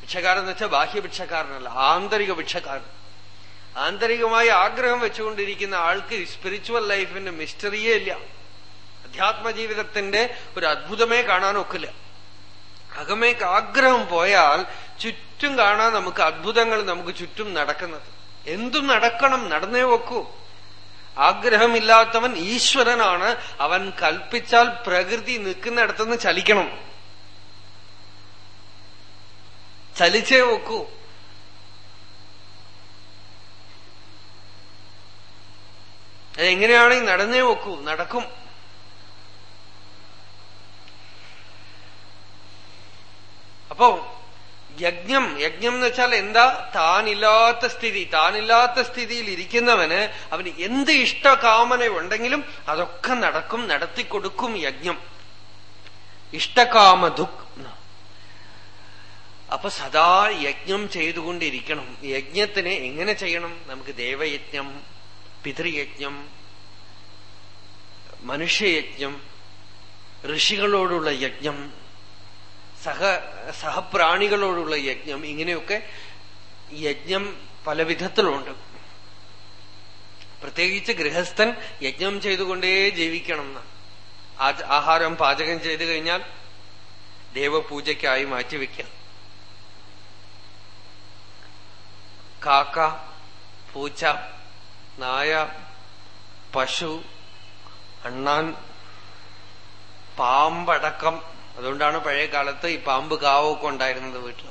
ഭിക്ഷക്കാരൻ എന്ന് വെച്ചാൽ ബാഹ്യ ഭിക്ഷക്കാരനല്ല ആന്തരിക ഭിക്ഷക്കാരൻ. ആന്തരികമായി ആഗ്രഹം വെച്ചുകൊണ്ടിരിക്കുന്ന ആൾക്ക് സ്പിരിച്വൽ ലൈഫിന്റെ മിസ്റ്ററിയേ ഇല്ല. അധ്യാത്മ ജീവിതത്തിന്റെ ഒരു അത്ഭുതമേ കാണാനൊക്കില്ല. അകമേക്ക് ആഗ്രഹം പോയാൽ ചുറ്റും കാണാൻ നമുക്ക് അത്ഭുതങ്ങൾ നമുക്ക് ചുറ്റും നടക്കുന്നത്. എന്തും നടക്കണം നടന്നേ വെക്കൂ ആഗ്രഹമില്ലാത്തവൻ ഈശ്വരനാണ്. അവൻ കൽപ്പിച്ചാൽ പ്രകൃതി നിൽക്കുന്നിടത്തുനിന്ന് ചലിക്കണം. ചലിച്ചേ വെക്കൂ അതെങ്ങനെയാണെങ്കിൽ നടന്നേ വെക്കൂ നടക്കും. അപ്പോ യജ്ഞം. യജ്ഞം എന്ന് വെച്ചാൽ എന്താ? താനില്ലാത്ത സ്ഥിതി. താനില്ലാത്ത സ്ഥിതിയിൽ ഇരിക്കുന്നവന് അവന് എന്ത് ഇഷ്ടകാമന ഉണ്ടെങ്കിലും അതൊക്കെ നടക്കും നടത്തിക്കൊടുക്കും യജ്ഞം. ഇഷ്ടകാമദുഃഖ് അപ്പൊ സദാ യജ്ഞം ചെയ്തുകൊണ്ടിരിക്കണം. യജ്ഞത്തിനെ എങ്ങനെ ചെയ്യണം? നമുക്ക് ദേവയജ്ഞം പിതൃയജ്ഞം മനുഷ്യയജ്ഞം ഋഷികളോടുള്ള യജ്ഞം സഹ സഹപ്രാണികളോടുള്ള യജ്ഞം ഇങ്ങനെയൊക്കെ യജ്ഞം പല വിധത്തിലുണ്ട് പ്രത്യേകിച്ച് ഗൃഹസ്ഥൻ യജ്ഞം ചെയ്തുകൊണ്ടേ ജീവിക്കണം എന്ന് ആഹാരം പാചകം ചെയ്തു കഴിഞ്ഞാൽ ദേവപൂജയ്ക്കായി മാറ്റിവെക്കാം കാക്ക പൂച്ച നായ പശു അണ്ണാൻ പാമ്പടക്കം അതുകൊണ്ടാണ് പഴയ കാലത്ത് ഈ പാമ്പ് കാവൊക്കെ ഉണ്ടായിരുന്നത് വീട്ടിൽ.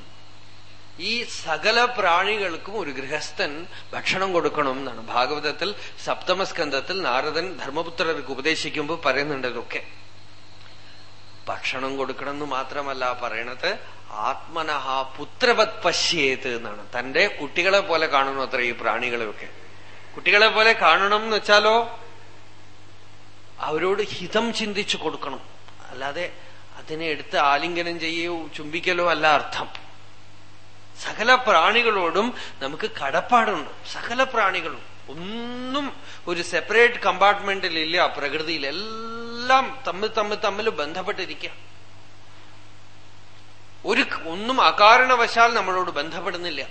ഈ സകല പ്രാണികൾക്കും ഒരു ഗൃഹസ്ഥൻ ഭക്ഷണം കൊടുക്കണം എന്നാണ്. ഭാഗവതത്തിൽ സപ്തമസ്കന്ധത്തിൽ നാരദൻ ധർമ്മപുത്രർക്ക് ഉപദേശിക്കുമ്പോൾ പറയുന്നുണ്ട് ഇതൊക്കെ. ഭക്ഷണം കൊടുക്കണം എന്ന് മാത്രമല്ല പറയണത് ആത്മനഹ പുത്രവത് പശ്യേത് എന്നാണ്. തന്റെ കുട്ടികളെ പോലെ കാണണം അത്ര ഈ പ്രാണികളെയൊക്കെ. കുട്ടികളെ പോലെ കാണണം എന്ന് വെച്ചാലോ അവരോട് ഹിതം ചിന്തിച്ചു കൊടുക്കണം. അല്ലാതെ അതിനെ എടുത്ത് ആലിംഗനം ചെയ്യോ ചുംബിക്കലോ അല്ല അർത്ഥം. സകല പ്രാണികളോടും നമുക്ക് കടപ്പാടുണ്ട്. സകല പ്രാണികളും. ഒന്നും ഒരു സെപ്പറേറ്റ് കമ്പാർട്ട്മെന്റിൽ ഇല്ല പ്രകൃതിയിൽ എല്ലാം തമ്മിൽ തമ്മിൽ തമ്മിൽ ബന്ധപ്പെട്ടിരിക്കുക ഒരു ഒന്നും അകാരണവശാൽ നമ്മളോട് ബന്ധപ്പെടുന്നില്ല.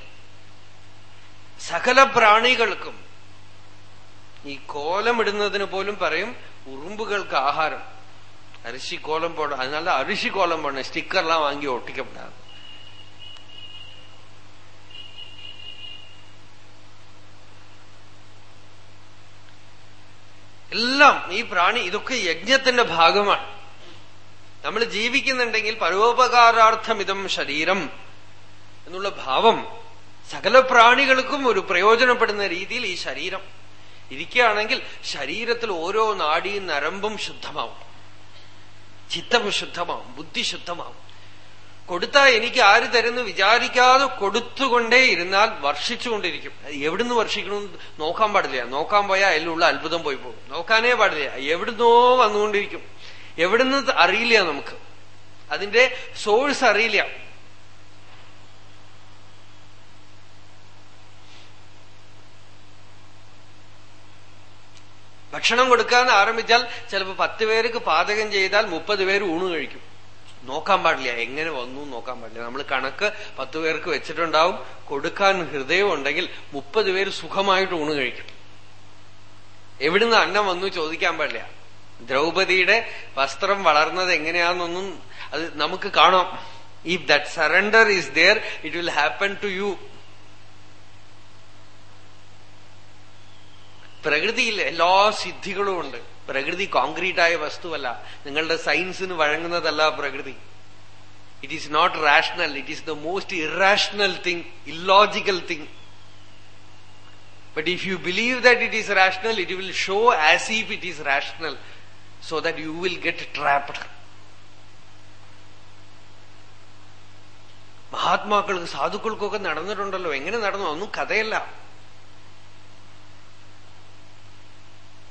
സകല പ്രാണികൾക്കും ഈ കോലമിടുന്നതിന് പോലും പറയും ഉറുമ്പുകൾക്ക് ആഹാരം. അരിശി കോലം പോട அதனால அரிசி கோலம் பண்ண ஸ்டிக்கர்லாம் வாங்கி ஒட்டிக்கப்படாது എല്ലാം ഈ പ്രാണി ഇതൊക്കെ യജ്ഞത്തിന്റെ ഭാഗമാണ് നമ്മൾ ജീവിക്കുന്നുണ്ടെങ്കിൽ പരോപകാരാർത്ഥം ഇതം ശരീരം എന്നുള്ള ഭാവം സകല പ്രാണികൾക്കും ഒരു പ്രയോജനപ്പെടുന്ന രീതിയിൽ ഈ ശരീരം ഇരിക്കുകയാണെങ്കിൽ ശരീരത്തിൽ ഓരോ നാടിയും നരമ്പും ശുദ്ധമാവും ചിത്തം ശുദ്ധമാവും ബുദ്ധി ശുദ്ധമാവും കൊടുത്താൽ എനിക്ക് ആര് തരുന്നു വിചാരിക്കാതെ കൊടുത്തുകൊണ്ടേ ഇരുന്നാൽ വർഷിച്ചുകൊണ്ടിരിക്കും. എവിടുന്ന് വർഷിക്കണമെന്ന് നോക്കാൻ പാടില്ല. നോക്കാൻ പോയാൽ അതിലുള്ള അത്ഭുതം പോയി പോകും. നോക്കാനേ പാടില്ല. എവിടുന്നോ വന്നുകൊണ്ടിരിക്കും. എവിടുന്ന് അറിയില്ല നമുക്ക്. അതിന്റെ സോഴ്സ് അറിയില്ല. ഭക്ഷണം കൊടുക്കാൻ ആരംഭിച്ചാൽ ചിലപ്പോൾ പത്ത് പേർക്ക് പാചകം ചെയ്താൽ മുപ്പത് പേര് ഊണ് കഴിക്കും. നോക്കാൻ പാടില്ല. എങ്ങനെ വന്നു നോക്കാൻ പാടില്ല. നമ്മൾ കണക്ക് പത്ത് പേർക്ക് വെച്ചിട്ടുണ്ടാവും. കൊടുക്കാൻ ഹൃദയം ഉണ്ടെങ്കിൽ മുപ്പത് പേര് സുഖമായിട്ട് ഊണ് കഴിക്കും. എവിടുന്ന് അന്നം വന്നു ചോദിക്കാൻ പാടില്ല. ദ്രൗപതിയുടെ വസ്ത്രം വളർന്നത് എങ്ങനെയാണെന്നൊന്നും അത് നമുക്ക് കാണാം. If that surrender is there it will happen to you പ്രകൃതിയിൽ എല്ലാ സിദ്ധികളും ഉണ്ട്. പ്രകൃതി കോൺക്രീറ്റ് ആയ വസ്തുവല്ല. നിങ്ങളുടെ സയൻസിന് വഴങ്ങുന്നതല്ല പ്രകൃതി. It is not rational it is the most irrational thing illogical thing but if you believe that it is rational it will show as if it is rational so that you will get trapped മഹാത്മാക്കൾക്ക് സാധുക്കൾക്കൊക്കെ നടന്നിട്ടുണ്ടല്ലോ. എങ്ങനെ നടന്നു? ഒന്നും കഥയല്ല.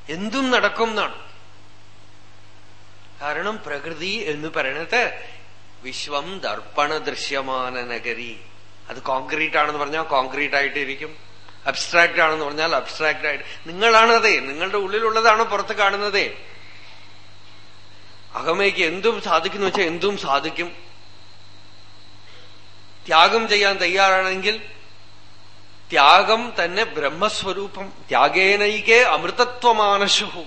എന്തും നടക്കും എന്നാണ്. കാരണം പ്രകൃതി എന്ന് പറയണത് വിശ്വം ദർപ്പണ ദൃശ്യമാന നഗരി. അത് കോൺക്രീറ്റ് ആണെന്ന് പറഞ്ഞാൽ കോൺക്രീറ്റ് ആയിട്ടിരിക്കും. അബ്സ്ട്രാക്ട് ആണെന്ന് പറഞ്ഞാൽ അബ്സ്ട്രാക്ട് ആയിട്ട്. നിങ്ങളാണതേ നിങ്ങളുടെ ഉള്ളിലുള്ളതാണ് പുറത്ത് കാണുന്നതേ. അകമയ്ക്ക് എന്തും സാധിക്കുന്നു വെച്ചാൽ എന്തും സാധിക്കും. ത്യാഗം ചെയ്യാൻ തയ്യാറാണെങ്കിൽ ത്യാഗം തന്നെ ബ്രഹ്മസ്വരൂപം. ത്യാഗേനൈകേ അമൃതത്വമാനശുഹു.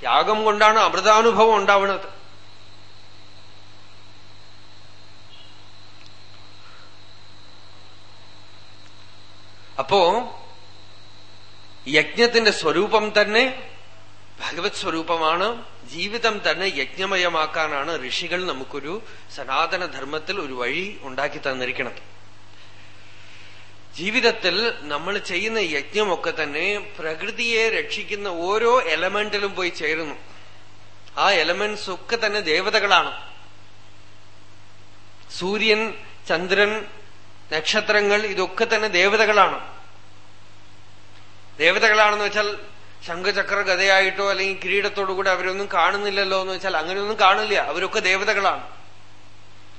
ത്യാഗം കൊണ്ടാണ് അമൃതാനുഭവം ഉണ്ടാവുന്നത് അപ്പോ യജ്ഞത്തിന്റെ സ്വരൂപം തന്നെ ഭഗവത് സ്വരൂപമാണ്. ജീവിതം തന്നെ യജ്ഞമയമാക്കാനാണ് ഋഷികൾ നമുക്കൊരു സനാതനധർമ്മത്തിൽ ഒരു വഴി ഉണ്ടാക്കി തന്നിരിക്കുന്നത് ജീവിതത്തിൽ നമ്മൾ ചെയ്യുന്ന യജ്ഞമൊക്കെ തന്നെ പ്രകൃതിയെ രക്ഷിക്കുന്ന ഓരോ എലമെന്റിലും പോയി ചേരുന്നു. ആ എലമെന്റ്സ് ഒക്കെ തന്നെ ദേവതകളാണ്. സൂര്യൻ ചന്ദ്രൻ നക്ഷത്രങ്ങൾ ഇതൊക്കെ തന്നെ ദേവതകളാണ്. ദേവതകളാണെന്ന് വെച്ചാൽ ശംഖചക്ര ഗതയായിട്ടോ അല്ലെങ്കിൽ കിരീടത്തോടുകൂടെ അവരൊന്നും കാണുന്നില്ലല്ലോ എന്ന് വെച്ചാൽ അങ്ങനെയൊന്നും കാണില്ല. അവരൊക്കെ ദേവതകളാണ്.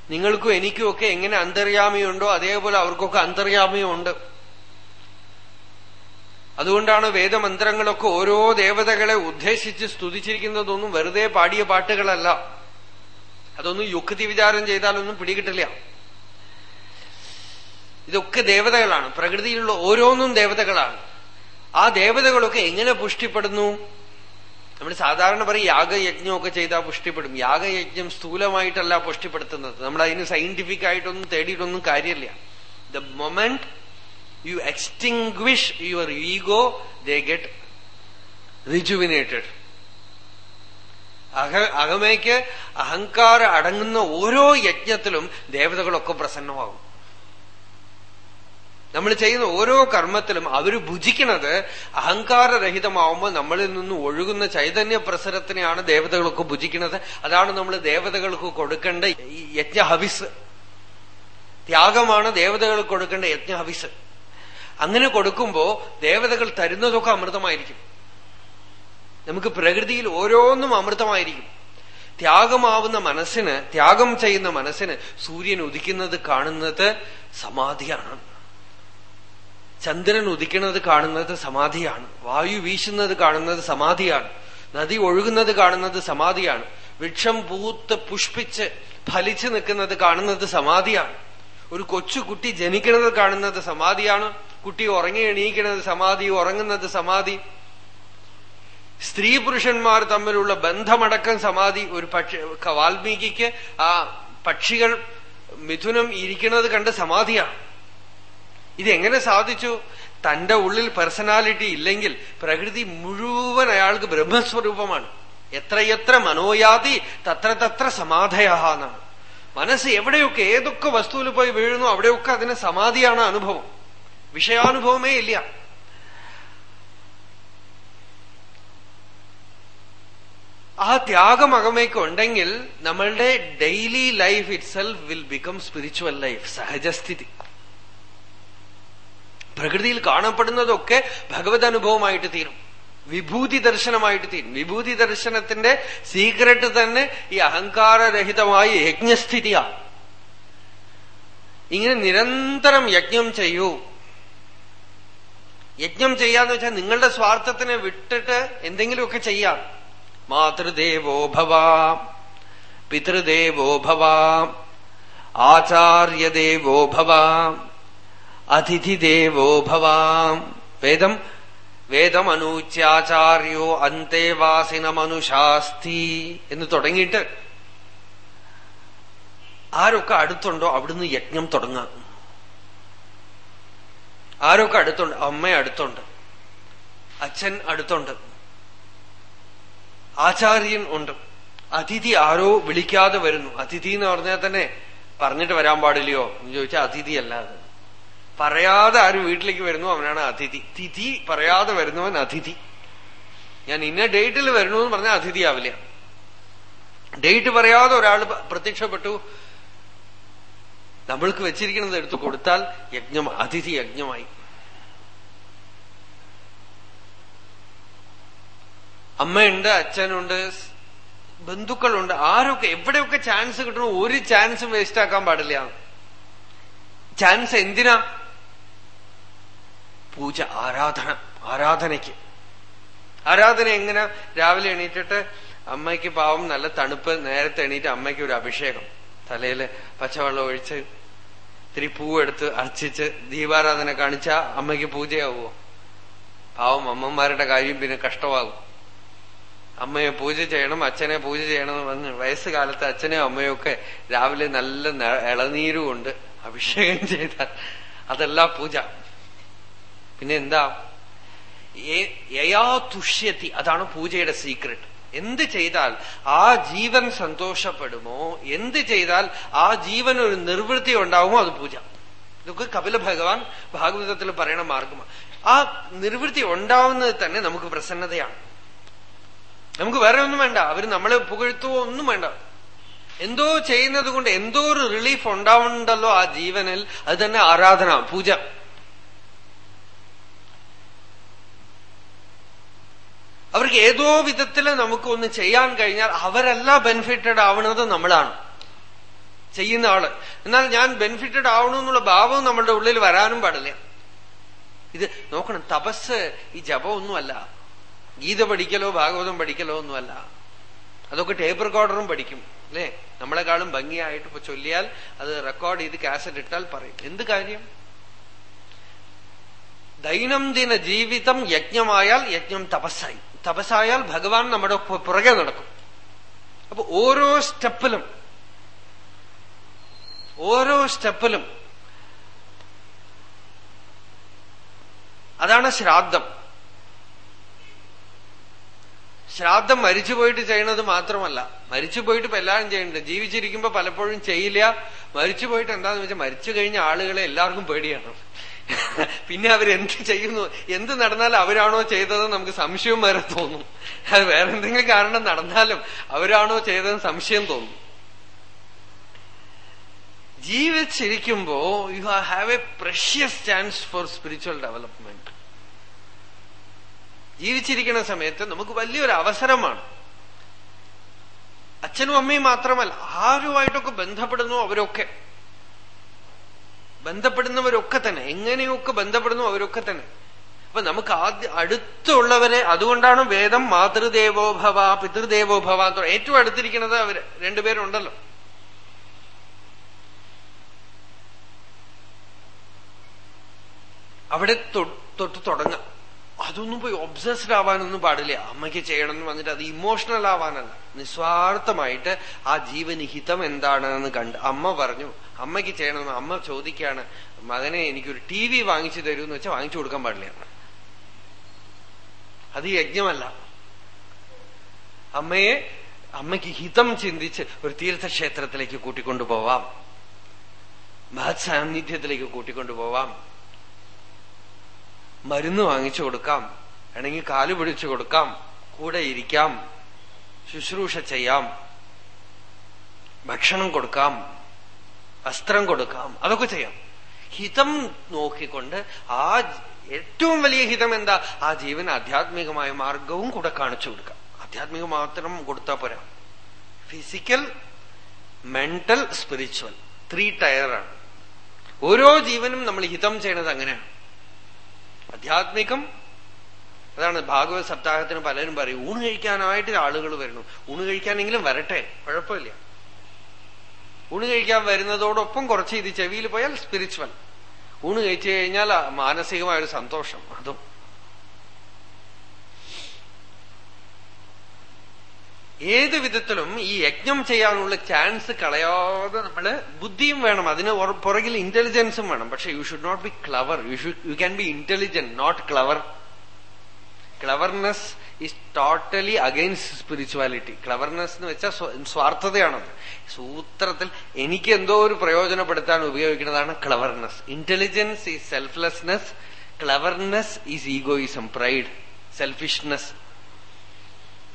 നിങ്ങൾക്കും എനിക്കും ഒക്കെ എങ്ങനെ അന്തര്യാമിയുണ്ടോ അതേപോലെ അവർക്കൊക്കെ അന്തര്യാമിയുണ്ട് അതുകൊണ്ടാണ് വേദമന്ത്രങ്ങളൊക്കെ ഓരോ ദേവതകളെ ഉദ്ദേശിച്ച് സ്തുതിച്ചിരിക്കുന്നതൊന്നും വെറുതെ പാടിയ പാട്ടുകളല്ല. അതൊന്നും യുക്തി വിചാരം ചെയ്താലൊന്നും പിടികിട്ടില്ല. ഇതൊക്കെ ദേവതകളാണ്. പ്രകൃതിയിലുള്ള ഓരോന്നും ദേവതകളാണ്. ആ ദേവതകളൊക്കെ എങ്ങനെ പുഷ്ടിപ്പെടുന്നു? നമ്മൾ സാധാരണ പറയും യാഗയജ്ഞമൊക്കെ ചെയ്താൽ പുഷ്ടിപ്പെടും. യാഗയജ്ഞം സ്ഥൂലമായിട്ടല്ല പുഷ്ടിപ്പെടുത്തുന്നത്. നമ്മൾ അതിന് സയന്റിഫിക് ആയിട്ടൊന്നും തേടിയിട്ടൊന്നും കാര്യമില്ല. The moment you extinguish your ego they get rejuvenated അഹ അഹമയ്ക്ക് അഹങ്കാരം അടങ്ങുന്ന ഓരോ യജ്ഞത്തിലും ദേവതകളൊക്കെ പ്രസന്നമാകും. നമ്മൾ ചെയ്യുന്ന ഓരോ കർമ്മത്തിലും അവർ ഭുജിക്കുന്നത് അഹങ്കാരരഹിതമാവുമ്പോൾ നമ്മളിൽ നിന്ന് ഒഴുകുന്ന ചൈതന്യ പ്രസരത്തിനെയാണ് ദേവതകൾക്ക് ഭുജിക്കുന്നത്. അതാണ് നമ്മൾ ദേവതകൾക്ക് കൊടുക്കേണ്ട യജ്ഞ യജ്ഞഹവിസ് ത്യാഗമാണ് ദേവതകൾക്ക് കൊടുക്കേണ്ട യജ്ഞഹവിസ് അങ്ങനെ കൊടുക്കുമ്പോൾ ദേവതകൾ തരുന്നതൊക്കെ അമൃതമായിരിക്കും. നമുക്ക് പ്രകൃതിയിൽ ഓരോന്നും അമൃതമായിരിക്കും. ത്യാഗമാവുന്ന മനസ്സിന് ത്യാഗം ചെയ്യുന്ന മനസ്സിന് സൂര്യൻ ഉദിക്കുന്നത് കാണുന്നത് സമാധിയാണ്. ചന്ദ്രൻ ഉദിക്കുന്നത് കാണുന്നത് സമാധിയാണ്. വായു വീശുന്നത് കാണുന്നത് സമാധിയാണ്. നദി ഒഴുകുന്നത് കാണുന്നത് സമാധിയാണ്. വൃക്ഷം പൂത്ത് പുഷ്പിച്ച് ഫലിച്ചു നിൽക്കുന്നത് കാണുന്നത് സമാധിയാണ്. ഒരു കൊച്ചു കുട്ടി ജനിക്കുന്നത് കാണുന്നത് സമാധിയാണ്. കുട്ടി ഉറങ്ങി എണീക്കുന്നത് സമാധി ഉറങ്ങുന്നത് സമാധി. സ്ത്രീ പുരുഷന്മാർ തമ്മിലുള്ള ബന്ധമടക്കം സമാധി. ഒരു പക്ഷി വാൽമീകിക്ക് ആ പക്ഷികൾ മിഥുനം ഇരിക്കുന്നത് കണ്ട് സമാധിയാണ്. ഇതെങ്ങനെ സാധിച്ചു? തന്റെ ഉള്ളിൽ പേഴ്സണാലിറ്റി ഇല്ലെങ്കിൽ പ്രകൃതി മുഴുവൻ അയാൾക്ക് ബ്രഹ്മസ്വരൂപമാണ്. എത്രയെത്ര മനോയാതി തത്ര തത്ര സമാധയ എന്നാണ്. മനസ്സ് എവിടെയൊക്കെ ഏതൊക്കെ വസ്തുവിൽ പോയി വീഴുന്നു അവിടെയൊക്കെ അതിന് സമാധിയാണ് അനുഭവം. വിഷയാനുഭവമേ ഇല്ല. ആ ത്യാഗം അകമേക്ക് ഉണ്ടെങ്കിൽ നമ്മളുടെ daily life itself will become spiritual life സഹജസ്ഥിതി. പ്രകൃതിയിൽ കാണപ്പെടുന്നതൊക്കെ ഭഗവത് അനുഭവമായിട്ട് തീരും. വിഭൂതി ദർശനമായിട്ട് തീരും. വിഭൂതി ദർശനത്തിന്റെ സീക്രട്ട് തന്നെ ഈ അഹങ്കാരരഹിതമായ യജ്ഞസ്ഥിതിയാണ് ഇങ്ങനെ നിരന്തരം യജ്ഞം ചെയ്യൂ. യജ്ഞം ചെയ്യാന്ന് വെച്ചാൽ നിങ്ങളുടെ സ്വാർത്ഥത്തിനെ വിട്ടിട്ട് എന്തെങ്കിലുമൊക്കെ ചെയ്യാം. മാതൃദേവോ ഭവാം പിതൃദേവോ ഭവാം ആചാര്യദേവോ ഭവാം അതിഥിദേവോ ഭവാം. വേദം വേദമനൂച്യാചാര്യോ അന്തേവാസിനമനുശാസ്തി എന്ന് തുടങ്ങിയിട്ട് ആരൊക്കെ അടുത്തുണ്ടോ അവിടുന്ന് യജ്ഞം തുടങ്ങാം. ആരൊക്കെ അടുത്തുണ്ട്? അമ്മ അടുത്തുണ്ട്. അച്ഛൻ അടുത്തുണ്ട്. ആചാര്യൻ ഉണ്ട്. അതിഥി ആരോ വിളിക്കാതെ വരുന്നു. അതിഥി എന്ന് പറഞ്ഞാൽ തന്നെ പറഞ്ഞിട്ട് വരാൻ പാടില്ലയോ എന്ന് ചോദിച്ചാൽ അതിഥി അല്ലാതെ. പറയാതെ ആരും വീട്ടിലേക്ക് വരുന്നു അവനാണ് അതിഥി. തിഥി പറയാതെ വരുന്നവൻ അതിഥി. ഞാൻ ഇന്ന ഡേറ്റിൽ വരുന്നു എന്ന് പറഞ്ഞാൽ അതിഥി ആവില്ല. ഡേറ്റ് പറയാതെ ഒരാൾ പ്രത്യക്ഷപ്പെട്ടു. നമ്മൾക്ക് വെച്ചിരിക്കുന്നത് എടുത്തു കൊടുത്താൽ യജ്ഞം അതിഥി യജ്ഞമായി. അമ്മയുണ്ട് അച്ഛനുണ്ട് ബന്ധുക്കളുണ്ട് ആരൊക്കെ എവിടെയൊക്കെ ചാൻസ് കിട്ടണോ ഒരു ചാൻസും വേസ്റ്റ് ആക്കാൻ പാടില്ല. ചാൻസ് എന്തിനാ? പൂജ ആരാധന ആരാധനയ്ക്ക്. ആരാധന എങ്ങനെ രാവിലെ എണീറ്റിട്ട് അമ്മയ്ക്ക് പാവം നല്ല തണുപ്പ് നേരത്തെ എണീറ്റ് അമ്മയ്ക്ക് ഒരു അഭിഷേകം. തലയിൽ പച്ചവെള്ളം ഒഴിച്ച് ഇത്തിരി പൂവെടുത്ത് അർച്ചിച്ച് ദീപാരാധന കാണിച്ചാ അമ്മയ്ക്ക് പൂജയാവുമോ പാവം അമ്മമാരുടെ കാര്യം പിന്നെ കഷ്ടമാകും. അമ്മയെ പൂജ ചെയ്യണം അച്ഛനെ പൂജ ചെയ്യണം എന്ന് വയസ്സുകാലത്ത് അച്ഛനെയും അമ്മയും ഒക്കെ രാവിലെ നല്ല ഇളനീരും കൊണ്ട് അഭിഷേകം ചെയ്താൽ അതല്ല പൂജ. പിന്നെ എന്താ? യയാ തുഷ്യത്തി അതാണ് പൂജയുടെ സീക്രട്ട് എന്ത് ചെയ്താൽ ആ ജീവൻ സന്തോഷപ്പെടുമോ? എന്ത് ചെയ്താൽ ആ ജീവൻ ഒരു നിർവൃത്തി ഉണ്ടാവുമോ? അത് പൂജ. ഇതൊക്കെ കപില ഭഗവാൻ ഭാഗവതത്തിൽ പറയണ മാർഗമാണ് ആ നിർവൃത്തി ഉണ്ടാവുന്നത് തന്നെ നമുക്ക് പ്രസന്നതയാണ്. നമുക്ക് വേറെ ഒന്നും വേണ്ട. അവർ നമ്മളെ പുകഴ്ത്തുവോ ഒന്നും വേണ്ട. എന്തോ ചെയ്യുന്നത് കൊണ്ട് എന്തോ ഒരു റിലീഫ് ഉണ്ടാവുന്നുണ്ടല്ലോ ആ ജീവനിൽ. അത് തന്നെ ആരാധന പൂജ. അവർക്ക് ഏതോ വിധത്തിൽ നമുക്കൊന്ന് ചെയ്യാൻ കഴിഞ്ഞാൽ അവരല്ല ബെനിഫിറ്റഡ് ആവുന്നത് നമ്മളാണ്. ചെയ്യുന്ന ആൾ. എന്നാൽ ഞാൻ ബെനിഫിറ്റഡ് ആവണമെന്നുള്ള ഭാവം നമ്മളുടെ ഉള്ളിൽ വരാനും പാടില്ല. ഇത് നോക്കണം തപസ് ഈ ജപമൊന്നുമല്ല. ഗീത പഠിക്കലോ ഭാഗവതം പഠിക്കലോ ഒന്നുമല്ല. അതൊക്കെ ടേപ്പ് റെക്കോർഡറും പഠിക്കും അല്ലേ? നമ്മളെക്കാളും ഭംഗിയായിട്ട് ഇപ്പൊ ചൊല്ലിയാൽ അത് റെക്കോർഡ് ചെയ്ത് കാസറ്റ് ഇട്ടാൽ പറയും. എന്ത് കാര്യം? ദൈനംദിന ജീവിതം യജ്ഞമായാൽ യജ്ഞം തപസ്സായി. തപസ്സായാൽ ഭഗവാൻ നമ്മുടെ പുറകെ നടക്കും. അപ്പൊ ഓരോ സ്റ്റെപ്പിലും ഓരോ സ്റ്റെപ്പിലും അതാണ് ശ്രാദ്ധം. ശ്രാദ്ധം മരിച്ചു പോയിട്ട് ചെയ്യണത് മാത്രമല്ല മരിച്ചു പോയിട്ട് ഇപ്പൊ എല്ലാവരും ചെയ്യുന്നുണ്ട്. ജീവിച്ചിരിക്കുമ്പോ പലപ്പോഴും ചെയ്യില്ല. മരിച്ചു പോയിട്ട് എന്താന്ന് വെച്ചാൽ മരിച്ചു കഴിഞ്ഞ ആളുകളെ എല്ലാവർക്കും പേടിയാണ്. പിന്നെ അവരെന്ത് ചെയ്യുന്നു? എന്ത് നടന്നാൽ അവരാണോ ചെയ്തതെന്ന് നമുക്ക് സംശയം വരെ തോന്നും. അത് വേറെ എന്തെങ്കിലും കാരണം നടന്നാലും അവരാണോ ചെയ്തതെന്ന് സംശയം തോന്നും. ജീവിച്ചിരിക്കുമ്പോ you have a precious chance for spiritual development ജീവിച്ചിരിക്കുന്ന സമയത്ത് നമുക്ക് വലിയൊരു അവസരമാണ്. അച്ഛനും അമ്മയും മാത്രമല്ല ആരുമായിട്ടൊക്കെ ബന്ധപ്പെടുന്നു അവരൊക്കെ. ബന്ധപ്പെടുന്നവരൊക്കെ തന്നെ എങ്ങനെയൊക്കെ ബന്ധപ്പെടുന്നു അവരൊക്കെ തന്നെ അപ്പൊ നമുക്ക് ആദ്യം അടുത്തുള്ളവരെ അതുകൊണ്ടാണ് വേദം മാതൃദേവോഭവ പിതൃദേവോഭവ ഏറ്റവും അടുത്തിരിക്കുന്നത് അവർ രണ്ടുപേരുണ്ടല്ലോ. അവിടെ തൊട്ട് തുടങ്ങാം. അതൊന്നും പോയി ഒബ്സസ്ഡ് ആവാനൊന്നും പാടില്ല. അമ്മയ്ക്ക് ചെയ്യണം എന്ന് വന്നിട്ട് അത് ഇമോഷണൽ ആവാനല്ല. നിസ്വാർത്ഥമായിട്ട് ആ ജീവനിഹിതം എന്താണ് എന്താണെന്ന് കണ്ട് അമ്മ പറഞ്ഞു അമ്മയ്ക്ക് ചെയ്യണമെന്ന് അമ്മ ചോദിക്കുകയാണ് മകനെ എനിക്കൊരു ടി വി വാങ്ങിച്ചു തരൂ എന്ന് വെച്ചാൽ വാങ്ങിച്ചു കൊടുക്കാൻ പാടില്ല. അത് യജ്ഞമല്ല. അമ്മയെ അമ്മയ്ക്ക് ഹിതം ചിന്തിച്ച് ഒരു തീർത്ഥക്ഷേത്രത്തിലേക്ക് കൂട്ടിക്കൊണ്ടുപോവാം മഹത് സാന്നിധ്യത്തിലേക്ക് കൂട്ടിക്കൊണ്ടുപോവാം മരുന്ന് വാങ്ങിച്ചു കൊടുക്കാം. അല്ലെങ്കിൽ കാൽ പിടിച്ചു കൊടുക്കാം. കൂടെ ഇരിക്കാം. ശുശ്രൂഷ ചെയ്യാം. ഭക്ഷണം കൊടുക്കാം. വസ്ത്രം കൊടുക്കാം. അതൊക്കെ ചെയ്യാം. ഹിതം നോക്കിക്കൊണ്ട് ആ ഏറ്റവും വലിയ ഹിതം എന്താ? ആ ജീവൻ ആധ്യാത്മികമായ മാർഗവും കൂടെ കാണിച്ചു കൊടുക്കാം ആധ്യാത്മികം മാത്രം കൊടുത്താൽ പോരാ. ഫിസിക്കൽ മെന്റൽ സ്പിരിച്വൽ ത്രീ ടയറാണ് ഓരോ ജീവനും നമ്മൾ ഹിതം ചെയ്യണത് അങ്ങനെയാണ്. ആധ്യാത്മികം അതാണ് ഭാഗവത സപ്താഹത്തിന് പലരും പറയും ഊണ് കഴിക്കാനായിട്ട് ആളുകൾ വരുന്നു. ഊണ് കഴിക്കാനെങ്കിലും വരട്ടെ? കുഴപ്പമില്ല. ഊണ് കഴിക്കാൻ വരുന്നതോടൊപ്പം കുറച്ച് ഇത് ചെവിയിൽ പോയാൽ സ്പിരിച്വൽ ഊണ് കഴിച്ചു കഴിഞ്ഞാൽ മാനസികമായ ഒരു സന്തോഷം അതും. ഏത് വിധത്തിലും ഈ യജ്ഞം ചെയ്യാനുള്ള ചാൻസ് കളയാതെ നമ്മൾ ബുദ്ധിയും വേണം അതിന് പുറകിൽ ഇന്റലിജൻസും വേണം. പക്ഷെ you should not be clever you should you can be intelligent not clever cleverness is totally against spirituality cleverness എന്ന് വെച്ചാൽ സ്വാർത്ഥതയാണത്. സൂത്രത്തിൽ എനിക്ക് എന്തോ ഒരു പ്രയോജനപ്പെടുത്താൻ ഉപയോഗിക്കുന്നതാണ് cleverness intelligence is selflessness cleverness is egoism pride selfishness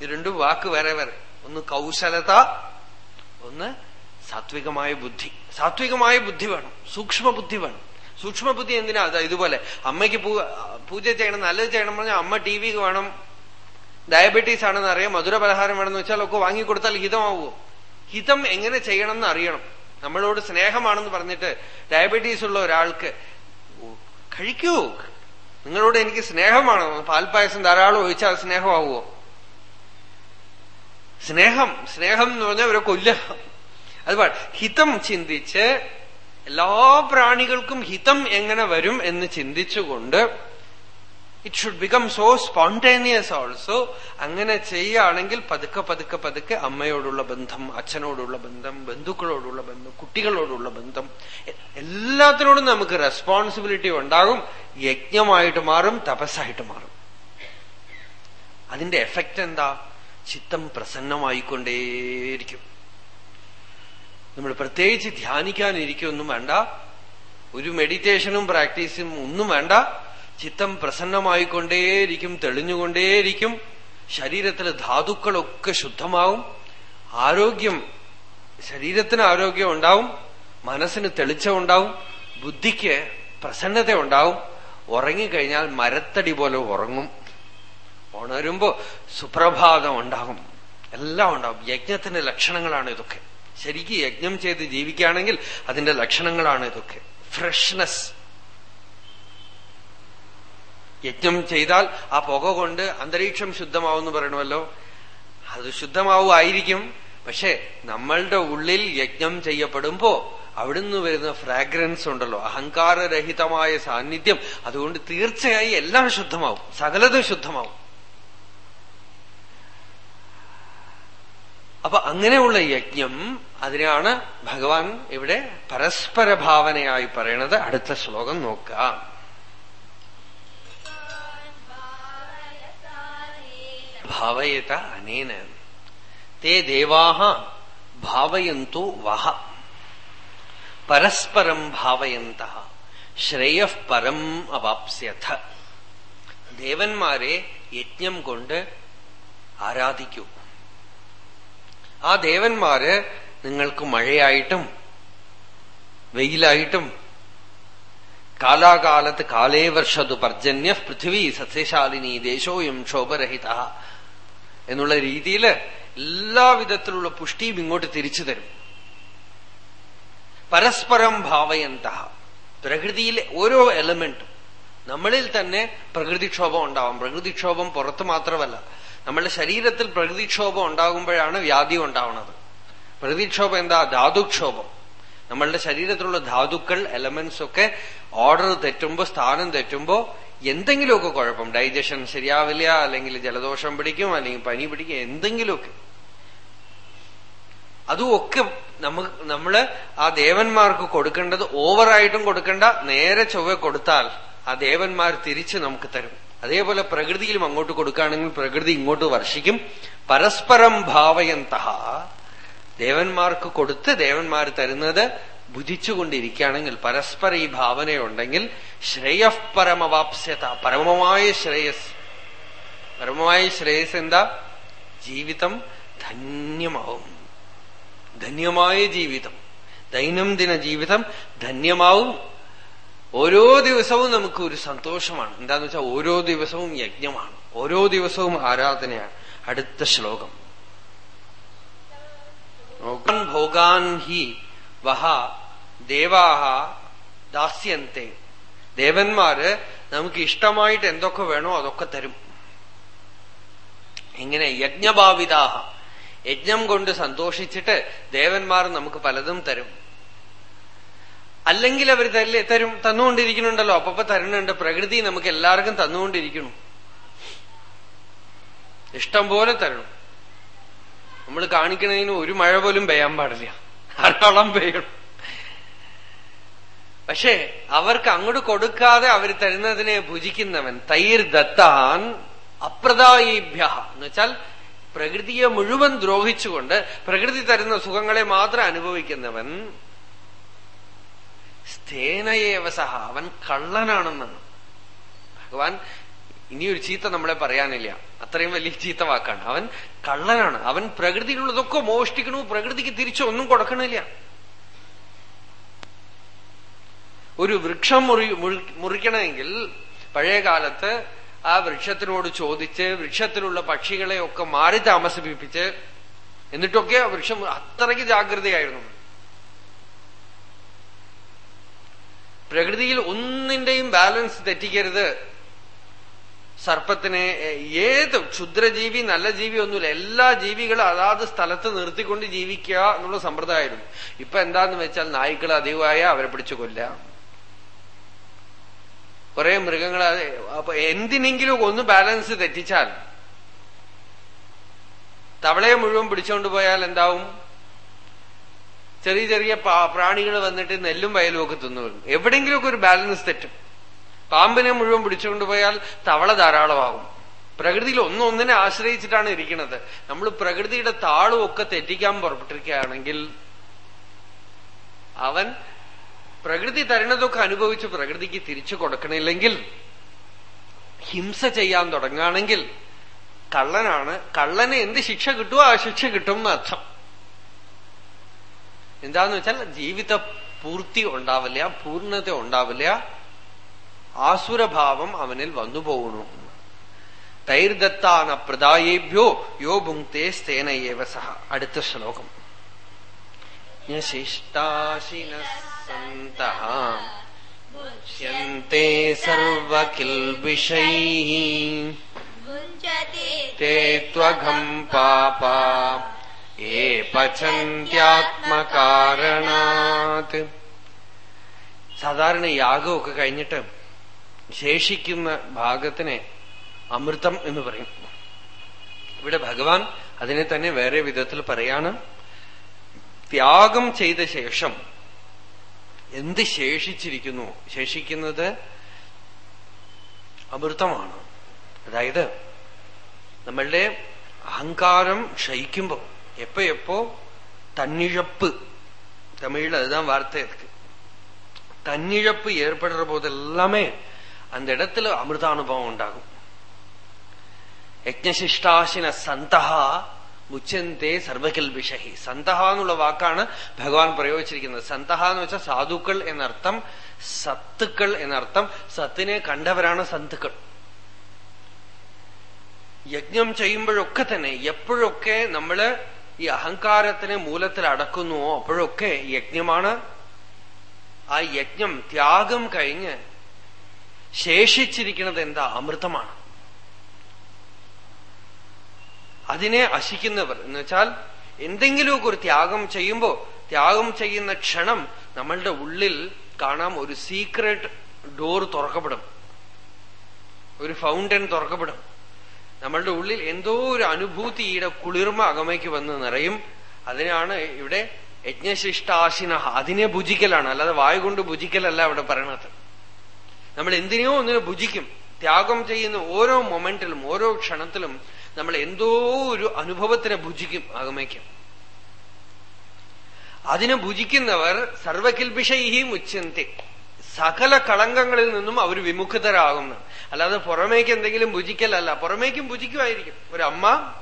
ഇത് രണ്ടും വാക്ക് വേറെ വേറെ. ഒന്ന് കൗശലത ഒന്ന് സാത്വികമായ ബുദ്ധി. സാത്വികമായ ബുദ്ധി വേണം. സൂക്ഷ്മ ബുദ്ധി വേണം. സൂക്ഷ്മബുദ്ധി എന്തിനാ? ഇതുപോലെ. അമ്മയ്ക്ക് പൂജ ചെയ്യണം നല്ലത് ചെയ്യണം പറഞ്ഞാൽ അമ്മ ടി വി വേണം ഡയബറ്റീസ് ആണെന്ന് അറിയാം മധുര പലഹാരം വേണമെന്ന് വെച്ചാൽ ഒക്കെ വാങ്ങിക്കൊടുത്താൽ ഹിതമാവുമോ? ഹിതം എങ്ങനെ ചെയ്യണം എന്ന് അറിയണം. നമ്മളോട് സ്നേഹമാണെന്ന് പറഞ്ഞിട്ട് ഡയബറ്റീസ് ഉള്ള ഒരാൾക്ക് കഴിക്കൂ. നിങ്ങളോട് എനിക്ക് സ്നേഹമാണ്. പാൽപ്പായസം ധാരാളം ഒഴിച്ചാൽ സ്നേഹമാവുമോ? സ്നേഹം സ്നേഹം എന്ന് പറഞ്ഞാൽ ഒരു കൊല്ല. അതുപോലെ ഹിതം ചിന്തിച്ച് എല്ലാ പ്രാണികൾക്കും ഹിതം എങ്ങനെ വരും എന്ന് ചിന്തിച്ചുകൊണ്ട് it should become so spontaneous also അങ്ങനെ ചെയ്യുകയാണെങ്കിൽ പതുക്കെ പതുക്കെ പതുക്കെ അമ്മയോടുള്ള ബന്ധം അച്ഛനോടുള്ള ബന്ധം ബന്ധുക്കളോടുള്ള ബന്ധം കുട്ടികളോടുള്ള ബന്ധം എല്ലാത്തിനോടും നമുക്ക് റെസ്പോൺസിബിലിറ്റി ഉണ്ടാകും. യജ്ഞമായിട്ട് മാറും തപസ്സായിട്ട് മാറും. അതിന്റെ എഫക്റ്റ് എന്താ? ചിത്തം പ്രസന്നമായിക്കൊണ്ടേയിരിക്കും. നമ്മൾ പ്രത്യേകിച്ച് ധ്യാനിക്കാനിരിക്കൊന്നും വേണ്ട. ഒരു മെഡിറ്റേഷനും പ്രാക്ടീസും ഒന്നും വേണ്ട. ചിത്തം പ്രസന്നമായിക്കൊണ്ടേയിരിക്കും തെളിഞ്ഞുകൊണ്ടേയിരിക്കും ശരീരത്തിലെ ധാതുക്കളൊക്കെ ശുദ്ധമാവും ആരോഗ്യം ശരീരത്തിന് ആരോഗ്യം ഉണ്ടാവും മനസ്സിന് തെളിച്ചം ഉണ്ടാവും ബുദ്ധിക്ക് പ്രസന്നത ഉണ്ടാവും ഉറങ്ങിക്കഴിഞ്ഞാൽ മരത്തടി പോലെ ഉറങ്ങും. ഉണരുമ്പോ സുപ്രഭാതം ഉണ്ടാകും. എല്ലാം ഉണ്ടാവും യജ്ഞത്തിന്റെ ലക്ഷണങ്ങളാണ് ഇതൊക്കെ. ശരിക്കും യജ്ഞം ചെയ്ത് ജീവിക്കുകയാണെങ്കിൽ അതിന്റെ ലക്ഷണങ്ങളാണ് ഇതൊക്കെ. ഫ്രഷ്നെസ്. യജ്ഞം ചെയ്താൽ ആ പുക കൊണ്ട് അന്തരീക്ഷം ശുദ്ധമാവെന്ന് പറയണമല്ലോ. അത് ശുദ്ധമാവുമായിരിക്കും. പക്ഷെ നമ്മളുടെ ഉള്ളിൽ യജ്ഞം ചെയ്യപ്പെടുമ്പോ അവിടുന്ന് വരുന്ന ഫ്രാഗ്രൻസ് ഉണ്ടല്ലോ. അഹങ്കാരരഹിതമായ സാന്നിധ്യം. അതുകൊണ്ട് തീർച്ചയായും എല്ലാം ശുദ്ധമാവും. സകലതും ശുദ്ധമാവും. അപ്പൊ അങ്ങനെയുള്ള യജ്ഞം അതിനാണ് ഭഗവാൻ ഇവിടെ പരസ്പര ഭാവനയായി പറയണത്. അടുത്ത ശ്ലോകം നോക്കാം. ഭാവയത അനേന തേ ദേവാഹ ഭാവയന്തു വഹ പരസ്പരം ഭാവയന്ത ശ്രേയ പരം അവാപ്സ്യഥ ദേവന്മാരെ യജ്ഞം കൊണ്ട് ആരാധിക്കൂ. ആ ദേവന്മാര് നിങ്ങൾക്ക് മഴയായിട്ടും വെയിലായിട്ടും കാലാകാലത്ത് കാലേ വർഷതു പർജന്യ പൃഥിവി സസ്യശാലിനി ദേശോയം ക്ഷോഭരഹിത എന്നുള്ള രീതിയിൽ എല്ലാവിധത്തിലുള്ള പുഷ്ടിയും ഇങ്ങോട്ട് തിരിച്ചു തരും. പരസ്പരം ഭാവയന്ത പ്രകൃതിയിലെ ഓരോ എലമെന്റും നമ്മളിൽ തന്നെ പ്രകൃതിക്ഷോഭം ഉണ്ടാവും. പ്രകൃതിക്ഷോഭം പുറത്ത് മാത്രമല്ല നമ്മളുടെ ശരീരത്തിൽ പ്രകൃതിക്ഷോഭം ഉണ്ടാകുമ്പോഴാണ് വ്യാധി ഉണ്ടാവുന്നത്. പ്രകൃതിക്ഷോഭം എന്താ? ധാതുക്ഷോഭം. നമ്മളുടെ ശരീരത്തിലുള്ള ധാതുക്കൾ എലമെന്റ്സ് ഒക്കെ ഓർഡർ തെറ്റുമ്പോ സ്ഥാനം തെറ്റുമ്പോ എന്തെങ്കിലുമൊക്കെ കുഴപ്പം. ഡൈജഷൻ ശരിയാവില്ല അല്ലെങ്കിൽ ജലദോഷം പിടിക്കും അല്ലെങ്കിൽ പനി പിടിക്കും എന്തെങ്കിലുമൊക്കെ. അതുമൊക്കെ നമുക്ക് നമ്മൾ ആ ദേവന്മാർക്ക് കൊടുക്കേണ്ടത് ഓവറായിട്ടും കൊടുക്കണ്ട. നേരെ ചൊവ്വ കൊടുത്താൽ ആ ദേവന്മാർ തിരിച്ച് നമുക്ക് തരും. അതേപോലെ പ്രകൃതിയിലും അങ്ങോട്ട് കൊടുക്കുകയാണെങ്കിൽ പ്രകൃതി ഇങ്ങോട്ട് വർഷിക്കും. പരസ്പരം ഭാവയന്ത ദേവന്മാർക്ക് കൊടുത്ത് ദേവന്മാർ തരുന്നത് ബുധിച്ചുകൊണ്ടിരിക്കുകയാണെങ്കിൽ പരസ്പര ഈ ഭാവനയുണ്ടെങ്കിൽ ശ്രേയപരമവാപ്സ്യത പരമമായ ശ്രേയസ്. പരമമായ ശ്രേയസ് എന്താ? ജീവിതം ധന്യമാവും. ധന്യമായ ജീവിതം. ദൈനംദിന ജീവിതം ധന്യമാവും. ഓരോ ദിവസവും നമുക്ക് ഒരു സന്തോഷമാണ്. എന്താന്ന് വെച്ചാൽ ഓരോ ദിവസവും യജ്ഞമാണ്. ഓരോ ദിവസവും ആരാധനയാണ്. അടുത്ത ശ്ലോകം. ദാസ്യന്തെ. ദേവന്മാര് നമുക്ക് ഇഷ്ടമായിട്ട് എന്തൊക്കെ വേണോ അതൊക്കെ തരും. ഇങ്ങനെ യജ്ഞഭാവിതാഹ യജ്ഞം കൊണ്ട് സന്തോഷിച്ചിട്ട് ദേവന്മാർ നമുക്ക് പലതും തരും. അല്ലെങ്കിൽ അവർ തല്ലേ തരും തന്നുകൊണ്ടിരിക്കുന്നുണ്ടല്ലോ. അപ്പൊ തരുന്നുണ്ട്. പ്രകൃതി നമുക്ക് എല്ലാവർക്കും തന്നുകൊണ്ടിരിക്കുന്നു. ഇഷ്ടം പോലെ തരണം. നമ്മൾ കാണിക്കുന്നതിന് ഒരു മഴ പോലും പെയ്യാൻ പാടില്ല. ധാരാളം പെയ്യണം പക്ഷേ അവർക്ക് അങ്ങോട്ട് കൊടുക്കാതെ അവർ തരുന്നതിനെ ഭുജിക്കുന്നവൻ തൈർ ദത്താൻ അപ്രദായിഭ്യ. എന്ന് വെച്ചാൽ പ്രകൃതിയെ മുഴുവൻ ദ്രോഹിച്ചുകൊണ്ട് പ്രകൃതി തരുന്ന സുഖങ്ങളെ മാത്രം അനുഭവിക്കുന്നവൻ സ്ഥേനയേവസഹ അവൻ കള്ളനാണെന്നാണ്. ഭഗവാൻ ഇനിയൊരു ചീത്ത നമ്മളെ പറയാനില്ല. അത്രയും വലിയ ചീത്ത വാക്കാണ്. അവൻ കള്ളനാണ്. അവൻ പ്രകൃതിയിലുള്ളതൊക്കെ മോഷ്ടിക്കണു പ്രകൃതിക്ക് തിരിച്ചു ഒന്നും കൊടുക്കണില്ല. ഒരു വൃക്ഷം മുറി മുറിക്കണമെങ്കിൽ പഴയ കാലത്ത് ആ വൃക്ഷത്തിനോട് ചോദിച്ച് വൃക്ഷത്തിലുള്ള പക്ഷികളെ ഒക്കെ മാറി താമസിപ്പിച്ച് എന്നിട്ടൊക്കെ ആ വൃക്ഷം അത്രയ്ക്ക് ജാഗ്രതയായിരുന്നു. പ്രകൃതിയിൽ ഒന്നിന്റെയും ബാലൻസ് തെറ്റിക്കരുത്. സർപ്പത്തിനെ ഏത് ക്ഷുദ്രജീവി നല്ല ജീവി ഒന്നുമില്ല. എല്ലാ ജീവികളും അതാത് സ്ഥലത്ത് നിർത്തിക്കൊണ്ട് ജീവിക്കുക എന്നുള്ള സമ്പ്രദായമായിരുന്നു. ഇപ്പൊ എന്താന്ന് വെച്ചാൽ നായ്ക്കൾ അധികമായ അവരെ പിടിച്ചു കൊല്ലാം കുറെ മൃഗങ്ങൾ അപ്പൊ എന്തിനെങ്കിലും ഒന്ന് ബാലൻസ് തെറ്റിച്ചാൽ തവളയെ മുഴുവൻ പിടിച്ചുകൊണ്ട് പോയാൽ എന്താവും? ചെറിയ ചെറിയ പ്രാണികൾ വന്നിട്ട് നെല്ലും വയലും ഒക്കെ തിന്നു എവിടെയെങ്കിലുമൊക്കെ ഒരു ബാലൻസ് തെറ്റും. പാമ്പിനെ മുഴുവൻ പിടിച്ചുകൊണ്ടുപോയാൽ തവള ധാരാളമാകും. പ്രകൃതിയിൽ ഒന്നൊന്നിനെ ആശ്രയിച്ചിട്ടാണ് ഇരിക്കുന്നത്. നമ്മൾ പ്രകൃതിയുടെ താളും ഒക്കെ തെറ്റിക്കാൻ പുറപ്പെട്ടിരിക്കുകയാണെങ്കിൽ അവൻ പ്രകൃതി തരുന്നതൊക്കെ അനുഭവിച്ച് പ്രകൃതിക്ക് തിരിച്ചു കൊടുക്കണില്ലെങ്കിൽ ഹിംസ ചെയ്യാൻ തുടങ്ങുകയാണെങ്കിൽ കള്ളനാണ്. കള്ളന് എന്ത് ശിക്ഷ കിട്ടുമോ ആ ശിക്ഷ കിട്ടും എന്നർത്ഥം എന്താന്ന് വെച്ചാൽ ജീവിത പൂർത്തി ഉണ്ടാവില്ല പൂർണത ഉണ്ടാവില്ല. ആസുരഭാവം അവനിൽ വന്നു പോകുന്നു തൈർദത്താന പ്രദായേഭ്യോ യോ ഭുങ്ക്തേ സ്തേനയേവ സഹ അടുത്ത ശ്ലോകം ശിഷ്ടാശിന സന്ത മുച്യന്തെ സർവകിൽബിഷൈ ते त्वघम् पापा ये പചന്ത്യാത്മകാരണാത് സാധാരണ യാഗമൊക്കെ കഴിഞ്ഞിട്ട് ശേഷിക്കുന്ന ഭാഗത്തിനെ അമൃതം എന്ന് പറയും ഇവിടെ ഭഗവാൻ അതിനെ തന്നെ വേറെ വിധത്തിൽ പറയാണ് ത്യാഗം ചെയ്ത ശേഷം എന്ത് ശേഷിച്ചിരിക്കുന്നു ശേഷിക്കുന്നത് അമൃതമാണ് അതായത് നമ്മളുടെ അഹങ്കാരം ക്ഷയിക്കുമ്പോ எப்ப எப்போ தன்னிழப்பு தமிழ்ல அதுதான் வார்த்தை இருக்கு தன்னிழப்பு ஏற்படுற போது எல்லாமே அந்த இடத்துல அமிர்தானுபவம் உண்டாகும் യജ്ഞശിഷ്ടാശിന സന്തഹ മുച്ചന്തേ സർവകൽവിഷഹി സന്തഹ എന്നുള്ള വാക്കാണ് ഭഗവാൻ പ്രയോഗിച്ചിരിക്കുന്നത് സന്തഹ എന്ന് വെച്ചാൽ സാധുക്കൾ എന്നർത്ഥം സത്തുക്കൾ എന്നർത്ഥം സത്തിനെ കണ്ടവരാണ് സന്തുക്കൾ യജ്ഞം ചെയ്യുമ്പോഴൊക്കെ തന്നെ എപ്പോഴൊക്കെ നമ്മള് ഈ അഹങ്കാരത്തിനെ മൂലത്തിൽ അടക്കുന്നുവോ അപ്പോഴൊക്കെ യജ്ഞമാണ് ആ യജ്ഞം ത്യാഗം കഴിഞ്ഞ് ശേഷിച്ചിരിക്കുന്നത് എന്താ? അമൃതമാണ്. അതിനെ അശിക്കുന്നവർ. എന്ന് വെച്ചാൽ എന്തെങ്കിലുമൊക്കെ ഒരു ത്യാഗം ചെയ്യുമ്പോ ത്യാഗം ചെയ്യുന്ന ക്ഷണം നമ്മളുടെ ഉള്ളിൽ കാണാം. ഒരു സീക്രട്ട് ഡോർ തുറക്കപ്പെടും. ഒരു ഫൗണ്ടൻ തുറക്കപ്പെടും. നമ്മളുടെ ഉള്ളിൽ എന്തോ ഒരു അനുഭൂതിയുടെ കുളിർമ അകമയ്ക്ക് വന്ന് നിറയും. അതിനാണ് ഇവിടെ യജ്ഞശിഷ്ടാശിന അതിനെ ഭുജിക്കലാണ്. അല്ലാതെ വായ കൊണ്ട് ഭുജിക്കലല്ല അവിടെ പറയണത്. നമ്മൾ എന്തിനെയോ ഒന്നിനെ ഭുജിക്കും. ത്യാഗം ചെയ്യുന്ന ഓരോ മൊമെന്റിലും ഓരോ ക്ഷണത്തിലും നമ്മൾ എന്തോ ഒരു അനുഭവത്തിനെ ഭുജിക്കും അകമയ്ക്കും അതിനെ ഭുജിക്കുന്നവർ സർവകിൽപിഷൈഹി മുച്ചന്തി സകല കളങ്കങ്ങളിൽ നിന്നും അവർ വിമുക്തരാകുന്നു അല്ലാതെ പുറമേക്ക് എന്തെങ്കിലും ഭുജിക്കലല്ല. പുറമേക്കും ഭുജിക്കുമായിരിക്കും. ഒരു അമ്മ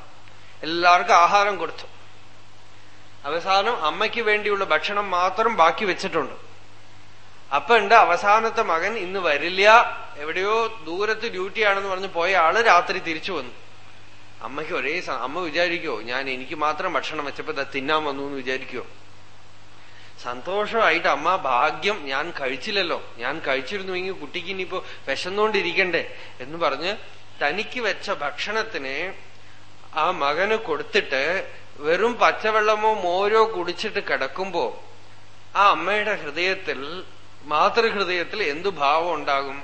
എല്ലാവർക്കും ആഹാരം കൊടുത്തു. അവസാനം അമ്മയ്ക്ക് വേണ്ടിയുള്ള ഭക്ഷണം മാത്രം ബാക്കി വെച്ചിട്ടുണ്ട്. അപ്പൊ ഉണ്ട് അവസാനത്തെ മകൻ ഇന്ന് വരില്ല. എവിടെയോ ദൂരത്ത് ഡ്യൂട്ടിയാണെന്ന് പറഞ്ഞ് പോയ ആൾ രാത്രി തിരിച്ചു വന്നു. അമ്മയ്ക്ക് ഒരേ അമ്മ വിചാരിക്കോ ഞാൻ എനിക്ക് മാത്രം ഭക്ഷണം വെച്ചപ്പോ തിന്നാൻ വന്നു എന്ന് വിചാരിക്കോ സന്തോഷമായിട്ട് അമ്മ ഭാഗ്യം ഞാൻ കഴിച്ചില്ലല്ലോ. ഞാൻ കഴിച്ചിരുന്നുവെങ്കിൽ കുട്ടിക്ക് ഇനിയിപ്പോ വിശന്നുകൊണ്ടിരിക്കണ്ടേ എന്ന് പറഞ്ഞ് തനിക്ക് വെച്ച ഭക്ഷണത്തിന് ആ മകന് കൊടുത്തിട്ട് വെറും പച്ചവെള്ളമോ മോരോ കുടിച്ചിട്ട് കിടക്കുമ്പോ ആ അമ്മയുടെ ഹൃദയത്തിൽ മാതൃഹൃദയത്തിൽ എന്തു ഭാവം ഉണ്ടാകും?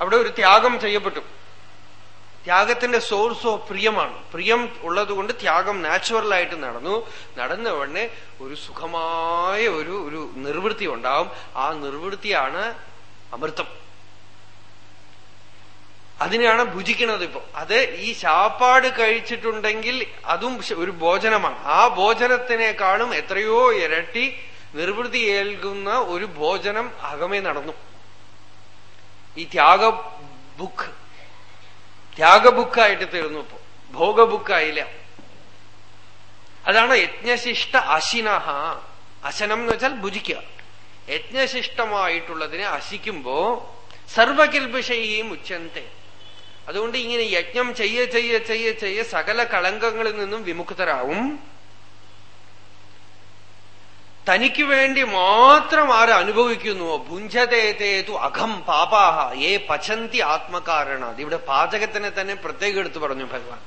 അവിടെ ഒരു ത്യാഗം ചെയ്യപ്പെട്ടു. ത്യാഗത്തിന്റെ സോഴ്സോ പ്രിയമാണ്. പ്രിയം ഉള്ളതുകൊണ്ട് ത്യാഗം നാച്ചുറലായിട്ട് നടന്നു. നടന്ന ഉടനെ ഒരു സുഖമായ ഒരു ഒരു നിർവൃത്തി ഉണ്ടാവും. ആ നിർവൃത്തിയാണ് അമൃതം. അതിനെയാണ് ഭുജിക്കുന്നത് ഇപ്പൊ. അത് ഈ ശാപ്പാട് കഴിച്ചിട്ടുണ്ടെങ്കിൽ അതും ഒരു ഭോജനമാണ്. ആ ഭോജനത്തിനേക്കാളും എത്രയോ ഇരട്ടി നിർവൃത്തി ഏൽക്കുന്ന ഒരു ഭോജനം അകമേ നടന്നു. ഈ ത്യാഗ ബുക്ക്. ത്യാഗ ബുക്കായിട്ട് തീർന്നു ഇപ്പോ. ഭോഗ ബുക്കായില്ല. അതാണ് യജ്ഞശിഷ്ട അശിനഹ. അശനം എന്ന് വെച്ചാൽ ഭുജിക്കുക യജ്ഞശിഷ്ടമായിട്ടുള്ളതിനെ അശിക്കുമ്പോ സർവകിൽബിഷയും ഉച്ചന്തെ. അതുകൊണ്ട് ഇങ്ങനെ യജ്ഞം ചെയ്യ ചെയ്യ ചെയ്യ ചെയ്യ സകല കളങ്കങ്ങളിൽ നിന്നും വിമുക്തരാവും. തനിക്ക് വേണ്ടി മാത്രം ആര് അനുഭവിക്കുന്നുവോ? ഭുഞ്ചതേതേതു അഘം പാപാഹ. ഏ പചന്തി ആത്മകാരണ. ഇവിടെ പാചകത്തിനെ തന്നെ പ്രത്യേകം എടുത്തു പറഞ്ഞു ഭഗവാൻ.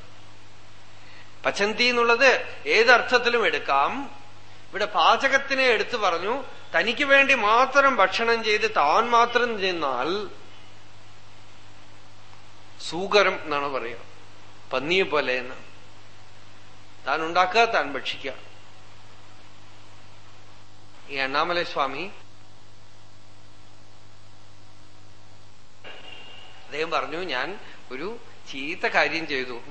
പചന്തി എന്നുള്ളത് ഏതർത്ഥത്തിലും എടുക്കാം. ഇവിടെ പാചകത്തിനെ എടുത്തു പറഞ്ഞു. തനിക്ക് വേണ്ടി മാത്രം ഭക്ഷണം ചെയ്ത് താൻ മാത്രം ചെന്നാൽ സൂകരം എന്നാണ് പറയുക. പന്നിയെ പോലെ എന്ന്. താൻ ഉണ്ടാക്കുക താൻ ഭക്ഷിക്കുക. ഈ അണ്ണാമലൈ സ്വാമി അദ്ദേഹം പറഞ്ഞു ഞാൻ ഒരു ചീത്ത കാര്യം ചെയ്തു.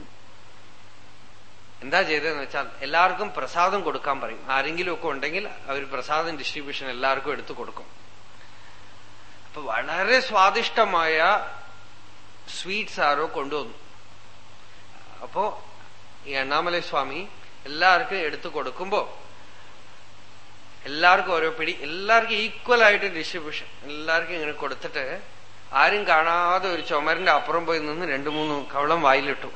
എന്താ ചെയ്തതെന്ന് വെച്ചാൽ എല്ലാവർക്കും പ്രസാദം കൊടുക്കാൻ പറയും. ആരെങ്കിലും ഒക്കെ ഉണ്ടെങ്കിൽ അവർ പ്രസാദം ഡിസ്ട്രിബ്യൂഷൻ എല്ലാവർക്കും എടുത്തു കൊടുക്കും. അപ്പൊ വളരെ സ്വാദിഷ്ടമായ സ്വീറ്റ്സ് ആരോ കൊണ്ടുവന്നു. അപ്പോ ഈ അണ്ണാമലൈ സ്വാമി എല്ലാവർക്കും എടുത്തു കൊടുക്കുമ്പോ എല്ലാവർക്കും ഓരോ പിടി എല്ലാവർക്കും ഈക്വൽ ആയിട്ട് ഡിസ്ട്രിബ്യൂഷൻ എല്ലാവർക്കും ഇങ്ങനെ കൊടുത്തിട്ട് ആരും കാണാതെ ഒരു ചുമരിന്റെ അപ്പുറം പോയി നിന്ന് രണ്ടു മൂന്ന് കവളം വായിലിട്ടു.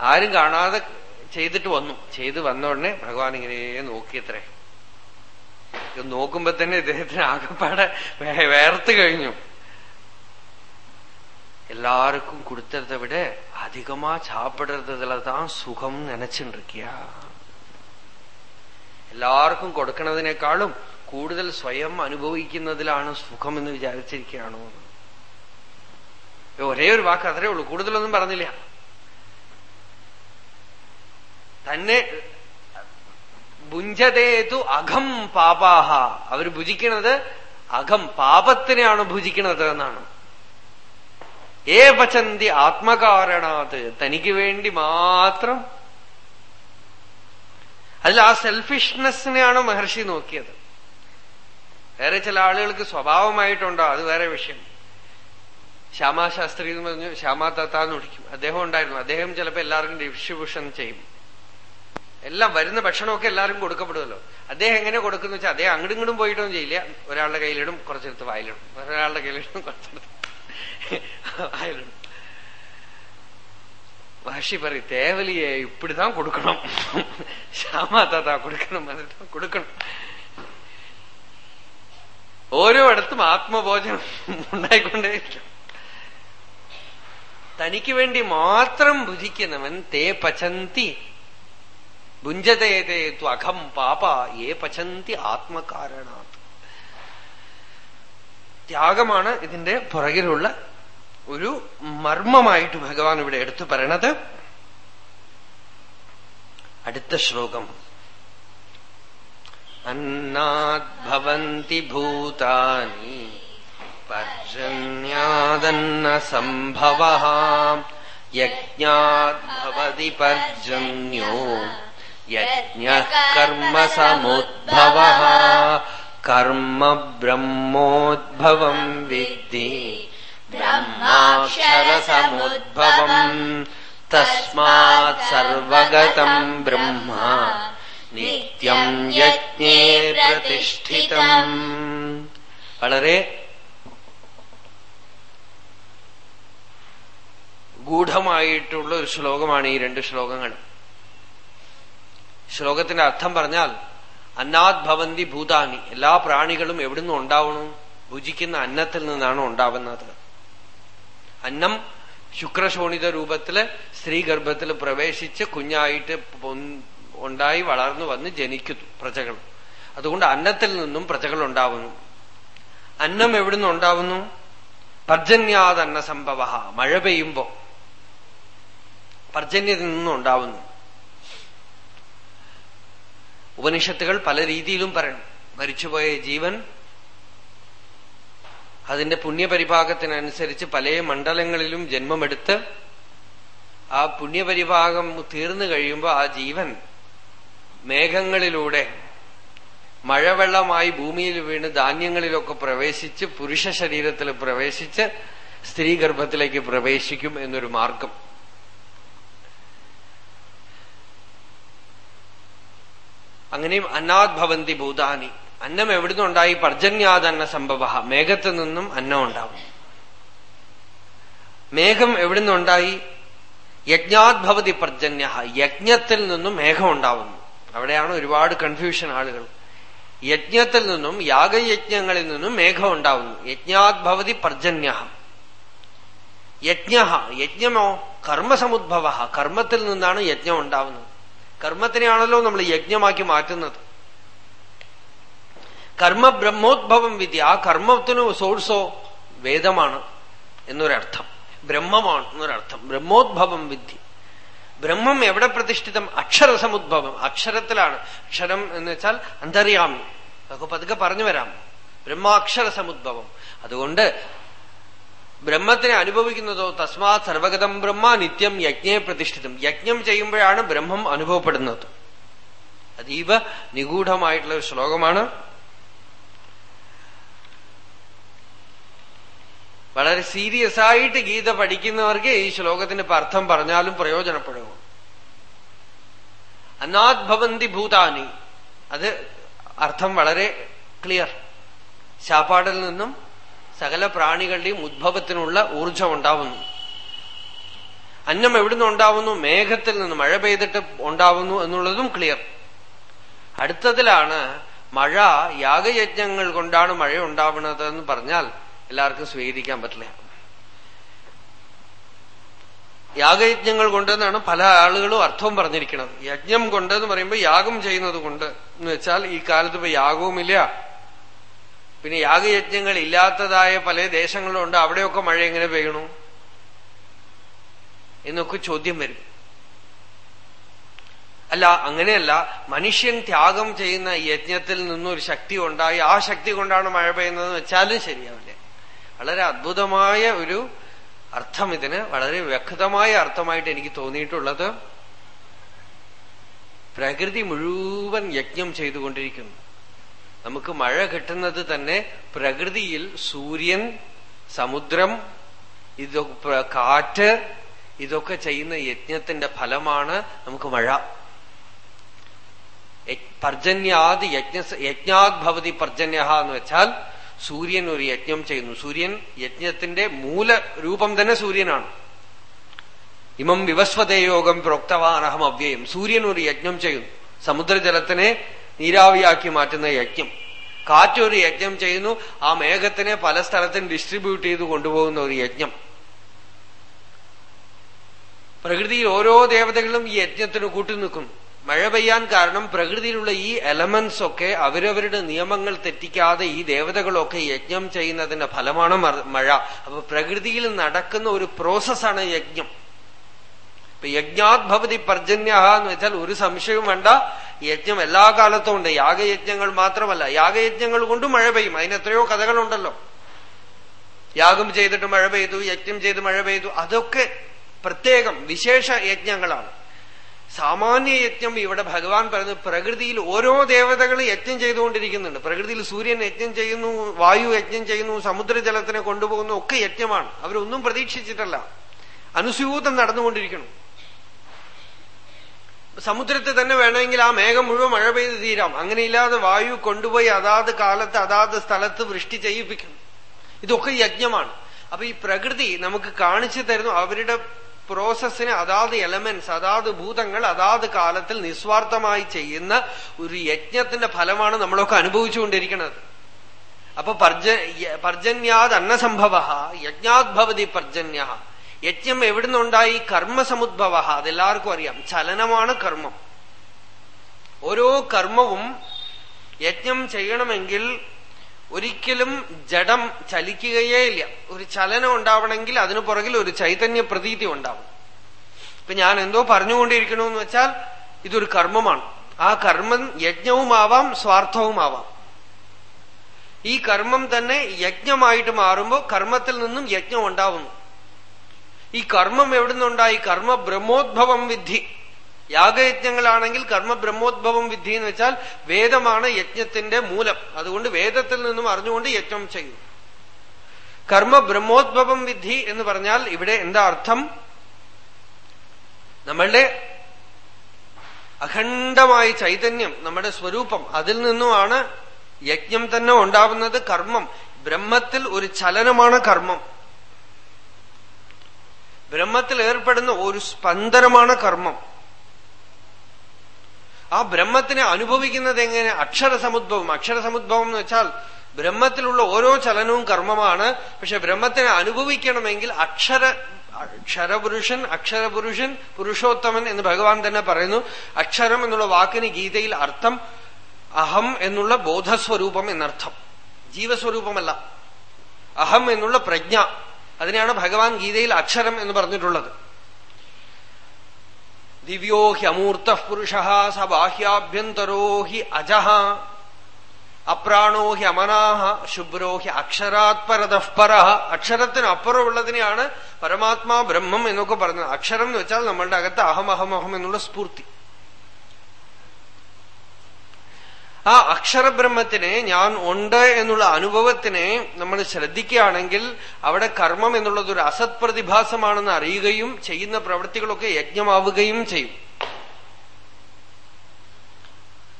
ആരും കാണാതെ ചെയ്തിട്ട് വന്നു. ചെയ്ത് വന്ന ഉടനെ ഭഗവാൻ ഇങ്ങനെ നോക്കിയത്രേ. ഇത് നോക്കുമ്പോ തന്നെ ഇദ്ദേഹത്തിന് ആകപ്പാടെ വേർത്ത് കഴിഞ്ഞു எல்லாருக்கும் கொடுத்ததை விட அதிகமா சாப்பிடுறதுல தான் சுகம் நினைச்சுருக்கிய എല്ലാവർക്കും കൊടുക്കുന്നതിനേക്കാളും കൂടുതൽ സ്വയം അനുഭവിക്കുന്നതിലാണ് സുഖം എന്ന് വിചാരിച്ചിരിക്കുകയാണോ ഒരേ ഒരു വാക്ക് അത്രേ ഉള്ളൂ കൂടുതലൊന്നും പറഞ്ഞില്ല തന്നെ ഭുഞ്ചതേതു അഘം പാപാഹ. അവർ ഭുജിക്കുന്നത് അഘം പാപത്തിനെയാണ് ഭുജിക്കുന്നത് എന്നാണ്. ഏ പചന്തി ആത്മകാരണാത്. തനിക്ക് വേണ്ടി മാത്രം. അതിൽ ആ സെൽഫിഷ്നെസ്സിനെയാണ് മഹർഷി നോക്കിയത്. വേറെ ചില ആളുകൾക്ക് സ്വഭാവമായിട്ടുണ്ടോ? അത് വേറെ വിഷയം. ശ്യാമാശാസ്ത്രി എന്ന് പറഞ്ഞു ശ്യാമാ തത്ത എന്ന് വിളിക്കും. അദ്ദേഹം ഉണ്ടായിരുന്നു. അദ്ദേഹം ചിലപ്പോൾ എല്ലാവർക്കും ഡിസ്ട്രിബ്യൂഷൻ ചെയ്യും. എല്ലാം വരുന്ന ഭക്ഷണമൊക്കെ എല്ലാവരും കൊടുക്കപ്പെടുമല്ലോ. അദ്ദേഹം എങ്ങനെ കൊടുക്കുന്ന വെച്ചാൽ അദ്ദേഹം അങ്ങോട്ടും ഇങ്ങോട്ടും പോയിട്ടൊന്നും ചെയ്യില്ല. ഒരാളുടെ കയ്യിലിടും കുറച്ചെടുത്ത് വായിലിടും. ഒരാളുടെ കയ്യിലിടും കുറച്ചെടുത്ത് വായിലിടും. ഭാഷി പറയും തേവലിയെ ഇപ്പിടിതാ കൊടുക്കണം. ശ്യാമ കൊടുക്കണം അതിട്ടാ കൊടുക്കണം. ഓരോ ഇടത്തും ആത്മബോധം ഉണ്ടായിക്കൊണ്ടേ തനിക്ക് വേണ്ടി മാത്രം ഭുജിക്കുന്നവൻ തേ പചന്തി ഭുഞ്ചതേതേ ത്വഖം പാപ ഏ പചന്തി ആത്മകാരണാത് ത്യാഗമാണ് ഇതിന്റെ പുറകിലുള്ള ഒരു മർമ്മമായിട്ട് ഭഗവാൻ ഇവിടെ എടുത്തു പറയണത്. അടുത്ത ശ്ലോകം. അന്നാദ്ഭവന്തി ഭൂതാനി പർജന്യാദന്ന സംഭവ. യജ്ഞാദ്ഭവതി പർജന്യോ യജ്ഞ കർമ്മസമുദ്ഭവ കർമ്മ ബ്രഹ്മോദ്ഭവം വിദ്ധി ബ്രഹ്മാക്ഷരസമുദ്ഭവം തസ്മാത് സർവഗതം ബ്രഹ്മ നിത്യം യജ്ഞേ പ്രതിഷ്ഠിതം വളരെ ഗൂഢമായിട്ടുള്ള ഒരു ശ്ലോകമാണ് ഈ രണ്ട് ശ്ലോകങ്ങൾ ശ്ലോകത്തിന്റെ അർത്ഥം പറഞ്ഞാൽ അന്നാത് ഭവന്തി ഭൂതാനി. എല്ലാ പ്രാണികളും എവിടുന്ന് ഉണ്ടാവണം? ഭുജിക്കുന്ന അന്നത്തിൽ നിന്നാണ് ഉണ്ടാവുന്നത്. അന്നം ശുക്രശോണിത രൂപത്തിൽ സ്ത്രീഗർഭത്തിൽ പ്രവേശിച്ച് കുഞ്ഞായിട്ട് ഉണ്ടായി വളർന്നു വന്ന് ജനിക്കുന്നു പ്രജകൾ. അതുകൊണ്ട് അന്നത്തിൽ നിന്നും പ്രജകൾ ഉണ്ടാവുന്നു. അന്നം എവിടുന്ന് ഉണ്ടാവുന്നു? പർജന്യാതന്ന സംഭവ. മഴ പെയ്യുമ്പോ. പർജന്യത്തിൽ നിന്നും ഉണ്ടാവുന്നു. ഉപനിഷത്തുകൾ പല രീതിയിലും പറയണം മരിച്ചുപോയ ജീവൻ അതിന്റെ പുണ്യപരിഭാഗത്തിനനുസരിച്ച് പല മണ്ഡലങ്ങളിലും ജന്മമെടുത്ത് ആ പുണ്യപരിഭാഗം തീർന്നു കഴിയുമ്പോൾ ആ ജീവൻ മേഘങ്ങളിലൂടെ മഴവെള്ളമായി ഭൂമിയിൽ വീണ് ധാന്യങ്ങളിലൊക്കെ പ്രവേശിച്ച് പുരുഷ ശരീരത്തിൽ പ്രവേശിച്ച് സ്ത്രീ ഗർഭത്തിലേക്ക് പ്രവേശിക്കും എന്നൊരു മാർഗം. അങ്ങനെയും അന്നാത് ഭവന്തി ഭൂതാനി. അന്നം എവിടുന്നുണ്ടായി പർജന്യാതന്ന സംഭവ. മേഘത്തു നിന്നും അന്നം ഉണ്ടാവും. മേഘം എവിടുന്നുണ്ടായി യജ്ഞാത് ഭവതി പർജന്യ. യജ്ഞത്തിൽ നിന്നും മേഘം ഉണ്ടാവുന്നു. അവിടെയാണ് ഒരുപാട് കൺഫ്യൂഷൻ ആളുകൾ. യജ്ഞത്തിൽ നിന്നും യാഗയജ്ഞങ്ങളിൽ നിന്നും മേഘം ഉണ്ടാവുന്നു. യജ്ഞാത് ഭവതി പർജന്യ. യജ്ഞ. യജ്ഞമോ? കർമ്മസമുദ്ഭവ. കർമ്മത്തിൽ നിന്നാണ് യജ്ഞം ഉണ്ടാവുന്നത്. കർമ്മത്തിനെയാണല്ലോ നമ്മൾ യജ്ഞമാക്കി മാറ്റുന്നത്. കർമ്മ ബ്രഹ്മോദ്ഭവം വിദ്യ ആ കർമ്മത്തിന് സോഴ്സോ വേദമാണ് എന്നൊരർത്ഥം. ബ്രഹ്മമാണ് എന്നൊരർത്ഥം. ബ്രഹ്മോദ്ഭവം വിദ്യ ബ്രഹ്മം എവിടെ പ്രതിഷ്ഠിതം? അക്ഷരസമുദ്ഭവം. അക്ഷരത്തിലാണ്. അക്ഷരം എന്ന് വെച്ചാൽ അന്തറിയാമി അതൊക്കെ പതുക്കെ പറഞ്ഞു വരാം. ബ്രഹ്മാക്ഷരസമുദ്ഭവം. അതുകൊണ്ട് ബ്രഹ്മത്തിനെ അനുഭവിക്കുന്നതോ തസ്മാത് സർവഗതം ബ്രഹ്മ നിത്യം യജ്ഞയെ പ്രതിഷ്ഠിതം. യജ്ഞം ചെയ്യുമ്പോഴാണ് ബ്രഹ്മം അനുഭവപ്പെടുന്നത്. അതീവ നിഗൂഢമായിട്ടുള്ള ഒരു ശ്ലോകമാണ്. വളരെ സീരിയസ് ആയിട്ട് ഗീത പഠിക്കുന്നവർക്ക് ഈ ശ്ലോകത്തിന്റെ അർത്ഥം പറഞ്ഞാലും പ്രയോജനപ്പെടുമോ അനാദ്ഭവന്തി ഭവന്തി ഭൂതാനി. അത് അർത്ഥം വളരെ ക്ലിയർ. ശാപ്പാടിൽ നിന്നും സകല പ്രാണികളുടെയും ഉദ്ഭവത്തിനുള്ള ഊർജം ഉണ്ടാവുന്നു. അന്നം എവിടുന്ന് ഉണ്ടാവുന്നു? മേഘത്തിൽ നിന്ന് മഴ പെയ്തിട്ട് ഉണ്ടാവുന്നു എന്നുള്ളതും ക്ലിയർ അടുത്തതിലാണ് മഴ യാഗയജ്ഞങ്ങൾ കൊണ്ടാണ് മഴ ഉണ്ടാവുന്നത് എന്ന് പറഞ്ഞാൽ എല്ലാവർക്കും സ്വീകരിക്കാൻ പറ്റില്ല. യാഗയജ്ഞങ്ങൾ കൊണ്ടെന്നാണ് പല ആളുകളും അർത്ഥവും പറഞ്ഞിരിക്കുന്നത്. യജ്ഞം കൊണ്ട് എന്ന് പറയുമ്പോൾ യാഗം ചെയ്യുന്നത് കൊണ്ട് എന്ന് വെച്ചാൽ ഈ കാലത്ത് ഇപ്പൊ യാഗവുമില്ല. പിന്നെ യാഗയജ്ഞങ്ങൾ ഇല്ലാത്തതായ പല ദേശങ്ങളുണ്ട് അവിടെയൊക്കെ മഴ എങ്ങനെ പെയ്യണു? എന്നൊക്കെ ചോദ്യം വരും. അല്ല അങ്ങനെയല്ല. മനുഷ്യൻ ത്യാഗം ചെയ്യുന്ന യജ്ഞത്തിൽ നിന്നൊരു ശക്തി ഉണ്ടായി. ആ ശക്തി കൊണ്ടാണ് മഴ പെയ്യുന്നതെന്ന് വെച്ചാലും ശരിയാവില്ല. വളരെ അദ്ഭുതമായ ഒരു അർത്ഥം ഇതിന് വളരെ വ്യക്തമായ അർത്ഥമായിട്ട് എനിക്ക് തോന്നിയിട്ടുള്ളത് പ്രകൃതി മുഴുവൻ യജ്ഞം ചെയ്തുകൊണ്ടിരിക്കുന്നു. നമുക്ക് മഴ കിട്ടുന്നത് തന്നെ പ്രകൃതിയിൽ സൂര്യൻ സമുദ്രം ഇതൊക്കെ കാറ്റ് ഇതൊക്കെ ചെയ്യുന്ന യജ്ഞത്തിന്റെ ഫലമാണ് നമുക്ക് മഴ. പർജന്യാദ് യജ്ഞ യജ്ഞാത് ഭവതി പർജന്യ എന്ന് വെച്ചാൽ സൂര്യൻ ഒരു യജ്ഞം ചെയ്യുന്നു. സൂര്യൻ യജ്ഞത്തിന്റെ മൂല രൂപം തന്നെ സൂര്യനാണ്. ഇമം വിവസ്വതയോഗം പ്രോക്തവാനഹം അവ്യയം സൂര്യൻ ഒരു യജ്ഞം ചെയ്യുന്നു. സമുദ്രജലത്തിനെ നീരാവിയാക്കി മാറ്റുന്ന യജ്ഞം. കാറ്റൊരു യജ്ഞം ചെയ്യുന്നു ആ മേഘത്തിനെ പല സ്ഥലത്തും ഡിസ്ട്രിബ്യൂട്ട് ചെയ്ത് കൊണ്ടുപോകുന്ന ഒരു യജ്ഞം. പ്രകൃതിയിൽ ഓരോ ദേവതകളും ഈ യജ്ഞത്തിന് കൂട്ടുനിൽക്കുന്നു മഴ പെയ്യാൻ കാരണം പ്രകൃതിയിലുള്ള ഈ എലമെന്റ്സ് ഒക്കെ അവരവരുടെ നിയമങ്ങൾ തെറ്റിക്കാതെ ഈ ദേവതകളൊക്കെ യജ്ഞം ചെയ്യുന്നതിന്റെ ഫലമാണ് മഴ. അപ്പൊ പ്രകൃതിയിൽ നടക്കുന്ന ഒരു പ്രോസസ്സാണ് യജ്ഞം. ഇപ്പൊ യജ്ഞാത് ഭവതി പർജന്യ എന്ന് വെച്ചാൽ ഒരു സംശയവും വേണ്ട. യജ്ഞം എല്ലാ കാലത്തും ഉണ്ട്. യാഗയജ്ഞങ്ങൾ മാത്രമല്ല. യാഗയജ്ഞങ്ങൾ കൊണ്ട് മഴ പെയ്യും. അതിന് എത്രയോ കഥകളുണ്ടല്ലോ. യാഗം ചെയ്തിട്ട് മഴ പെയ്തു യജ്ഞം ചെയ്ത് മഴ പെയ്തു. അതൊക്കെ പ്രത്യേകം വിശേഷ യജ്ഞങ്ങളാണ്. സാമാന്യ യജ്ഞം ഇവിടെ ഭഗവാൻ പറയുന്നത് പ്രകൃതിയിൽ ഓരോ ദേവതകൾ യജ്ഞം ചെയ്തുകൊണ്ടിരിക്കുന്നുണ്ട്. പ്രകൃതിയിൽ സൂര്യൻ യജ്ഞം ചെയ്യുന്നു വായു യജ്ഞം ചെയ്യുന്നു സമുദ്രജലത്തിനെ കൊണ്ടുപോകുന്നു ഒക്കെ യജ്ഞമാണ്. അവരൊന്നും പ്രതീക്ഷിച്ചിട്ടല്ല. അനുസ്യൂതം നടന്നുകൊണ്ടിരിക്കണം സമുദ്രത്തിൽ തന്നെ വേണമെങ്കിൽ ആ മേഘം മുഴുവൻ മഴ പെയ്ത് തീരാം. അങ്ങനെയില്ലാതെ വായു കൊണ്ടുപോയി അതാത് കാലത്ത് അതാത് സ്ഥലത്ത് വൃഷ്ടി ചെയ്യിപ്പിക്കണം ഇതൊക്കെ യജ്ഞമാണ്. അപ്പൊ ഈ പ്രകൃതി നമുക്ക് കാണിച്ചു തരുന്നു അവരുടെ പ്രോസസ്സിന് അതാത് എലമെന്റ്സ് അതാത് ഭൂതങ്ങൾ അതാത് കാലത്തിൽ നിസ്വാർത്ഥമായി ചെയ്യുന്ന ഒരു യജ്ഞത്തിന്റെ ഫലമാണ് നമ്മളൊക്കെ അനുഭവിച്ചുകൊണ്ടിരിക്കുന്നത്. അപ്പൊ പർജ പർജന്യാത് അന്നസംഭവ യജ്ഞാത് ഭവതി പർജന്യ യജ്ഞം എവിടുന്നുണ്ടായി കർമ്മസമുദ്ഭവ. അതെല്ലാവർക്കും അറിയാം. ചലനമാണ് കർമ്മം. ഓരോ കർമ്മവും യജ്ഞം ചെയ്യണമെങ്കിൽ ഒരിക്കലും ജഡം ചലിക്കുകയേ ഇല്ല. ഒരു ചലനം ഉണ്ടാവണമെങ്കിൽ അതിനു പുറകിൽ ഒരു ചൈതന്യ പ്രതീതി ഉണ്ടാവും. ഇപ്പൊ ഞാൻ എന്തോ പറഞ്ഞുകൊണ്ടിരിക്കണമെന്ന് വെച്ചാൽ ഇതൊരു കർമ്മമാണ്. ആ കർമ്മം യജ്ഞവുമാവാം സ്വാർത്ഥവുമാവാം. ഈ കർമ്മം തന്നെ യജ്ഞമായിട്ട് മാറുമ്പോൾ കർമ്മത്തിൽ നിന്നും യജ്ഞം ഉണ്ടാവുന്നു. ഈ കർമ്മം എവിടുന്നുണ്ടായി? കർമ്മ ബ്രഹ്മോദ്ഭവം വിദ്ധി. യാഗയജ്ഞങ്ങളാണെങ്കിൽ കർമ്മ ബ്രഹ്മോദ്ഭവം വിദ്ധി എന്ന് വെച്ചാൽ വേദമാണ് യജ്ഞത്തിന്റെ മൂലം. അതുകൊണ്ട് വേദത്തിൽ നിന്നും അറിഞ്ഞുകൊണ്ട് യജ്ഞം ചെയ്യും. കർമ്മ ബ്രഹ്മോദ്ഭവം വിദ്ധി എന്ന് പറഞ്ഞാൽ ഇവിടെ എന്താ അർത്ഥം? നമ്മളുടെ അഖണ്ഡമായ ചൈതന്യം നമ്മുടെ സ്വരൂപം അതിൽ നിന്നുമാണ് യജ്ഞം തന്നെ ഉണ്ടാവുന്നത് കർമ്മം. ബ്രഹ്മത്തിൽ ഒരു ചലനമാണ് കർമ്മം. ബ്രഹ്മത്തിൽ ഏർപ്പെടുന്ന ഒരു സ്പന്ദനമാണ് കർമ്മം. ആ ബ്രഹ്മത്തിനെ അനുഭവിക്കുന്നത് എങ്ങനെ? അക്ഷരസമുദ്ഭവം. അക്ഷരസമുദ്ഭവം എന്ന് വെച്ചാൽ ബ്രഹ്മത്തിലുള്ള ഓരോ ചലനവും കർമ്മമാണ്. പക്ഷെ ബ്രഹ്മത്തിനെ അനുഭവിക്കണമെങ്കിൽ അക്ഷര അക്ഷരപുരുഷൻ അക്ഷരപുരുഷൻ പുരുഷോത്തമൻ എന്ന് ഭഗവാൻ തന്നെ പറയുന്നു. അക്ഷരം എന്നുള്ള വാക്കിന് ഗീതയിൽ അർത്ഥം അഹം എന്നുള്ള ബോധസ്വരൂപം എന്നർത്ഥം. ജീവസ്വരൂപമല്ല. അഹം എന്നുള്ള പ്രജ്ഞ. അതിനെയാണ് ഭഗവാൻ ഗീതയിൽ അക്ഷരം എന്ന് പറഞ്ഞിട്ടുള്ളത്. ദിവ്യോ ഹി അമൂർത്ത പുരുഷ സ ബാഹ്യാഭ്യന്തരോ ഹി അജഹ അപ്രാണോ ഹി അമനാഹ ശുഭ്രോ ഹി അക്ഷരാത്പരതപര അക്ഷരത്തിനപ്പുറമുള്ളതിനെയാണ് പരമാത്മാ ബ്രഹ്മം എന്നൊക്കെ പറഞ്ഞത്. അക്ഷരം എന്ന് വെച്ചാൽ നമ്മളുടെ അകത്ത് അഹം അഹം അഹം എന്നുള്ള സ്ഫൂർത്തി. ആ അക്ഷരബ്രഹ്മത്തിനെ ഞാൻ ഉണ്ട് എന്നുള്ള അനുഭവത്തിനെ നമ്മൾ ശ്രദ്ധിക്കുകയാണെങ്കിൽ അവിടെ കർമ്മം എന്നുള്ളത് ഒരു അസത് പ്രതിഭാസമാണെന്ന് അറിയുകയും ചെയ്യുന്ന പ്രവൃത്തികളൊക്കെ യജ്ഞമാവുകയും ചെയ്യും.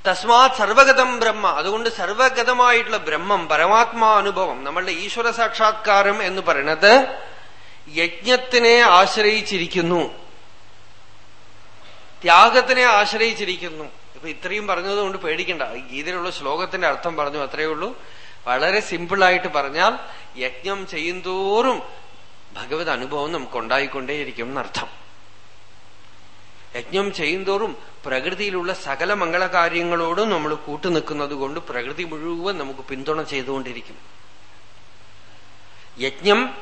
തസ്മാത് സർവഗതം ബ്രഹ്മ. അതുകൊണ്ട് സർവഗതമായിട്ടുള്ള ബ്രഹ്മം പരമാത്മാ അനുഭവം നമ്മളുടെ ഈശ്വര സാക്ഷാത്കാരം എന്ന് പറയുന്നത് യജ്ഞത്തിനെ ആശ്രയിച്ചിരിക്കുന്നു. ത്യാഗത്തിനെ ആശ്രയിച്ചിരിക്കുന്നു. ഇപ്പൊ ഇത്രയും പറഞ്ഞതുകൊണ്ട് പേടിക്കണ്ട. ഗീതയിലുള്ള ശ്ലോകത്തിന്റെ അർത്ഥം പറഞ്ഞു അത്രയേ ഉള്ളൂ. വളരെ സിമ്പിളായിട്ട് പറഞ്ഞാൽ യജ്ഞം ചെയ്യുന്തോറും ഭഗവത് അനുഭവം നമുക്ക് ഉണ്ടായിക്കൊണ്ടേയിരിക്കും എന്നർത്ഥം. യജ്ഞം ചെയ്യുന്തോറും പ്രകൃതിയിലുള്ള സകല മംഗളകാര്യങ്ങളോടും നമ്മൾ കൂട്ടുനിൽക്കുന്നത് കൊണ്ട് പ്രകൃതി മുഴുവൻ നമുക്ക് പിന്തുണ ചെയ്തുകൊണ്ടിരിക്കും. യജ്ഞം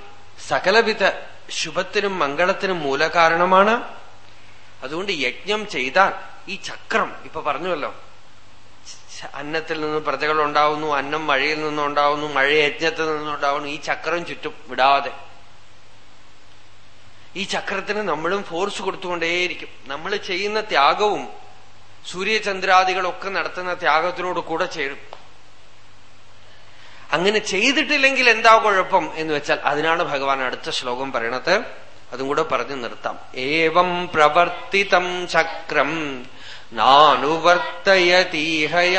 സകലവിധ ശുഭത്തിനും മംഗളത്തിനും മൂലകാരണമാണ്. അതുകൊണ്ട് യജ്ഞം ചെയ്താൽ ഈ ചക്രം ഇപ്പൊ പറഞ്ഞുവല്ലോ. അന്നത്തിൽ നിന്ന് പ്രജകൾ ഉണ്ടാവുന്നു അന്നം മഴയിൽ നിന്നുണ്ടാവുന്നു മഴ യജ്ഞത്തിൽ നിന്നുണ്ടാവുന്നു ഈ ചക്രം ചുറ്റും വിടാതെ. ഈ ചക്രത്തിന് നമ്മളും ഫോഴ്സ് കൊടുത്തുകൊണ്ടേയിരിക്കും. നമ്മൾ ചെയ്യുന്ന ത്യാഗവും സൂര്യചന്ദ്രാദികളൊക്കെ നടത്തുന്ന ത്യാഗത്തിനോട് കൂടെ ചേരും. അങ്ങനെ ചെയ്തിട്ടില്ലെങ്കിൽ എന്താ കുഴപ്പം എന്ന് വെച്ചാൽ അതിനാണ് ഭഗവാൻ അടുത്ത ശ്ലോകം പറയണത്. അതും കൂടെ പറഞ്ഞു നിർത്താം. ഏവം പ്രവർത്തിതം ചക്രം നാനുവർത്തയതീഹയ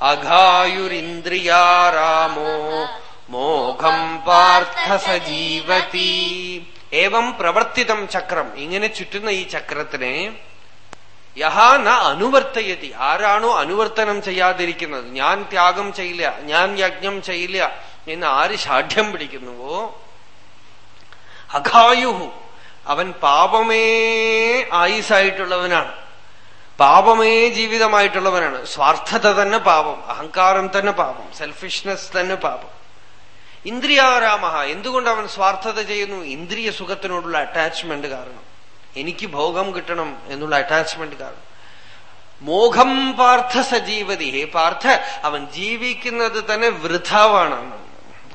അഘായുരിന്ദ്രിയാമോ മോഘം പാർത്ഥ സജീവതി ഏവം പ്രവർത്തിതം ചക്രം ഇങ്ങനെ ചുറ്റുന്ന ഈ ചക്രത്തിനെ യഹ ന അനുവർത്തയതി। ആരാണോ അനുവർത്തനം ചെയ്യാതിരിക്കുന്നത്? ഞാൻ ത്യാഗം ചെയ്യില്ല ഞാൻ യജ്ഞം ചെയ്യില്ല എന്ന് ആര് ഷാഠ്യം പിടിക്കുന്നുവോ? അഘായുഹു. അവൻ പാപമേ ആയുസായിട്ടുള്ളവനാണ്. പാപമേ ജീവിതമായിട്ടുള്ളവനാണ്. സ്വാർത്ഥത തന്നെ പാപം അഹങ്കാരം തന്നെ പാപം സെൽഫിഷ്നെസ് തന്നെ പാപം. ഇന്ദ്രിയാരാമ എന്തുകൊണ്ട് അവൻ സ്വാർത്ഥത ചെയ്യുന്നു? ഇന്ദ്രിയ സുഖത്തിനോടുള്ള അറ്റാച്ച്മെന്റ് കാരണം. എനിക്ക് ഭോഗം കിട്ടണം എന്നുള്ള അറ്റാച്ച്മെന്റ് കാരണം. മോഹം പാർത്ഥ സജീവതി. ഹേ പാർത്ഥ അവൻ ജീവിക്കുന്നത് തന്നെ വൃഥാവാണ്.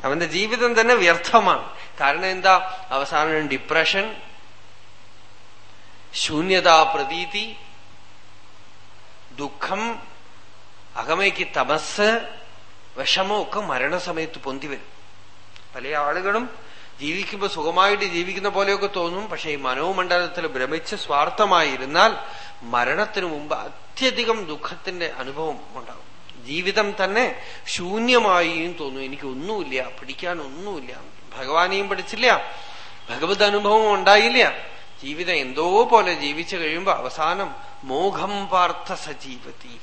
അവന്റെ ജീവിതം തന്നെ വ്യർത്ഥമാണ്. കാരണം എന്താ? അവസാനം ഡിപ്രഷൻ ശൂന്യതാ പ്രതീതി ദുഃഖം അകമയ്ക്ക് തമസ് വിഷമമൊക്കെ മരണസമയത്ത് പൊന്തി വരും. പല ആളുകളും ജീവിക്കുമ്പോൾ സുഖമായിട്ട് ജീവിക്കുന്ന പോലെയൊക്കെ തോന്നും. പക്ഷെ ഈ മനോമണ്ഡലത്തിൽ ഭ്രമിച്ച് സ്വാർത്ഥമായിരുന്നാൽ മരണത്തിനു മുമ്പ് അത്യധികം ദുഃഖത്തിന്റെ അനുഭവം ഉണ്ടാകും. ജീവിതം തന്നെ ശൂന്യമായും തോന്നും. എനിക്കൊന്നുമില്ല ഒന്നുമില്ല ഭഗവാനെയും പഠിച്ചില്ല ഭഗവത് അനുഭവം ഉണ്ടായില്ല. ജീവിതം എന്തോ പോലെ ജീവിച്ചു കഴിയുമ്പോൾ അവസാനം മോഘം പാർത്ഥ സജീവതി.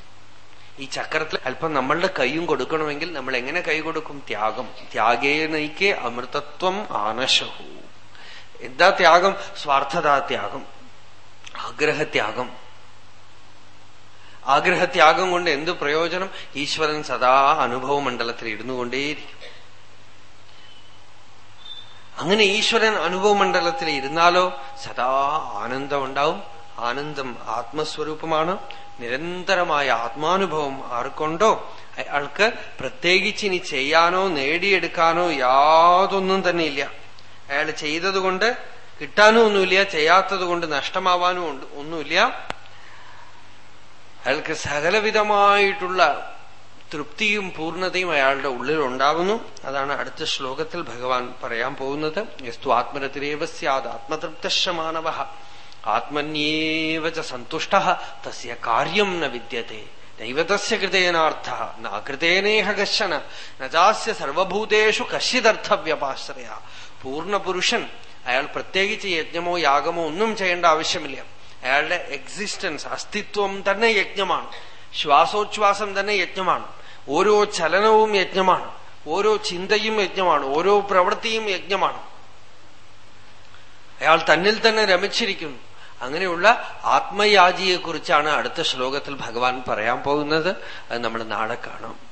ഈ ചക്രത്തിൽ അല്പം നമ്മളുടെ കൈയും കൊടുക്കണമെങ്കിൽ നമ്മൾ എങ്ങനെ കൈ കൊടുക്കും? ത്യാഗം. ത്യാഗേനൈക്കേ അമൃതത്വം ആനശഹു. എന്താ ത്യാഗം? സ്വാർത്ഥതാ ത്യാഗം. ആഗ്രഹത്യാഗം. ആഗ്രഹത്യാഗം കൊണ്ട് എന്ത് പ്രയോജനം? ഈശ്വരൻ സദാ അനുഭവ മണ്ഡലത്തിൽ ഇരുന്നു കൊണ്ടേയിരിക്കും അങ്ങനെ ഈശ്വരൻ അനുഭവ മണ്ഡലത്തിൽ ഇരുന്നാലോ സദാ ആനന്ദം ഉണ്ടാവും ആനന്ദം ആത്മസ്വരൂപമാണ്. നിരന്തരമായ ആത്മാനുഭവം ആർക്കൊണ്ടോ? അയാൾക്ക് പ്രത്യേകിച്ച് ഇനി ചെയ്യാനോ നേടിയെടുക്കാനോ യാതൊന്നും തന്നെ ഇല്ല. അയാൾ ചെയ്തതുകൊണ്ട് കിട്ടാനും ഒന്നുമില്ല ചെയ്യാത്തത് കൊണ്ട് നഷ്ടമാവാനും ഒന്നുമില്ല. അയാൾക്ക് സകലവിധമായിട്ടുള്ള തൃപ്തിയും പൂർണതയും അയാളുടെ ഉള്ളിൽ ഉണ്ടാവുന്നു. അതാണ് അടുത്ത ശ്ലോകത്തിൽ ഭഗവാൻ പറയാൻ പോകുന്നത്. യസ്തു ആത്മരതിരേവ സ്യാത് ആത്മതൃപ്തശമാനവ ആത്മന്യേവ സന്തുഷ്ട തസ്യ കാര്യം ന വിദ്യത്തെ. ദൈവതസ്യ കൃതേനാർത്ഥ നാകൃതേനേഹ കശന നജാസ്യ സർവഭൂതേഷു കശ്യതർത്ഥവ്യപാശ്രയ പൂർണപുരുഷൻ അയാൾ പ്രത്യേകിച്ച് യജ്ഞമോ യാഗമോ ഒന്നും ചെയ്യേണ്ട ആവശ്യമില്ല. അയാളുടെ എക്സിസ്റ്റൻസ് അസ്തിത്വം തന്നെ യജ്ഞമാണ്. ശ്വാസോച്ഛ്വാസം തന്നെ യജ്ഞമാണ്. ഓരോ ചലനവും യജ്ഞമാണ്. ഓരോ ചിന്തയും യജ്ഞമാണ്. ഓരോ പ്രവൃത്തിയും യജ്ഞമാണ്. അയാൾ തന്നിൽ തന്നെ രമിച്ചിരിക്കുന്നു. അങ്ങനെയുള്ള ആത്മയാജിയെക്കുറിച്ചാണ് അടുത്ത ശ്ലോകത്തിൽ ഭഗവാൻ പറയാൻ പോകുന്നത്. അത് നമ്മൾ നാളെ കാണാം.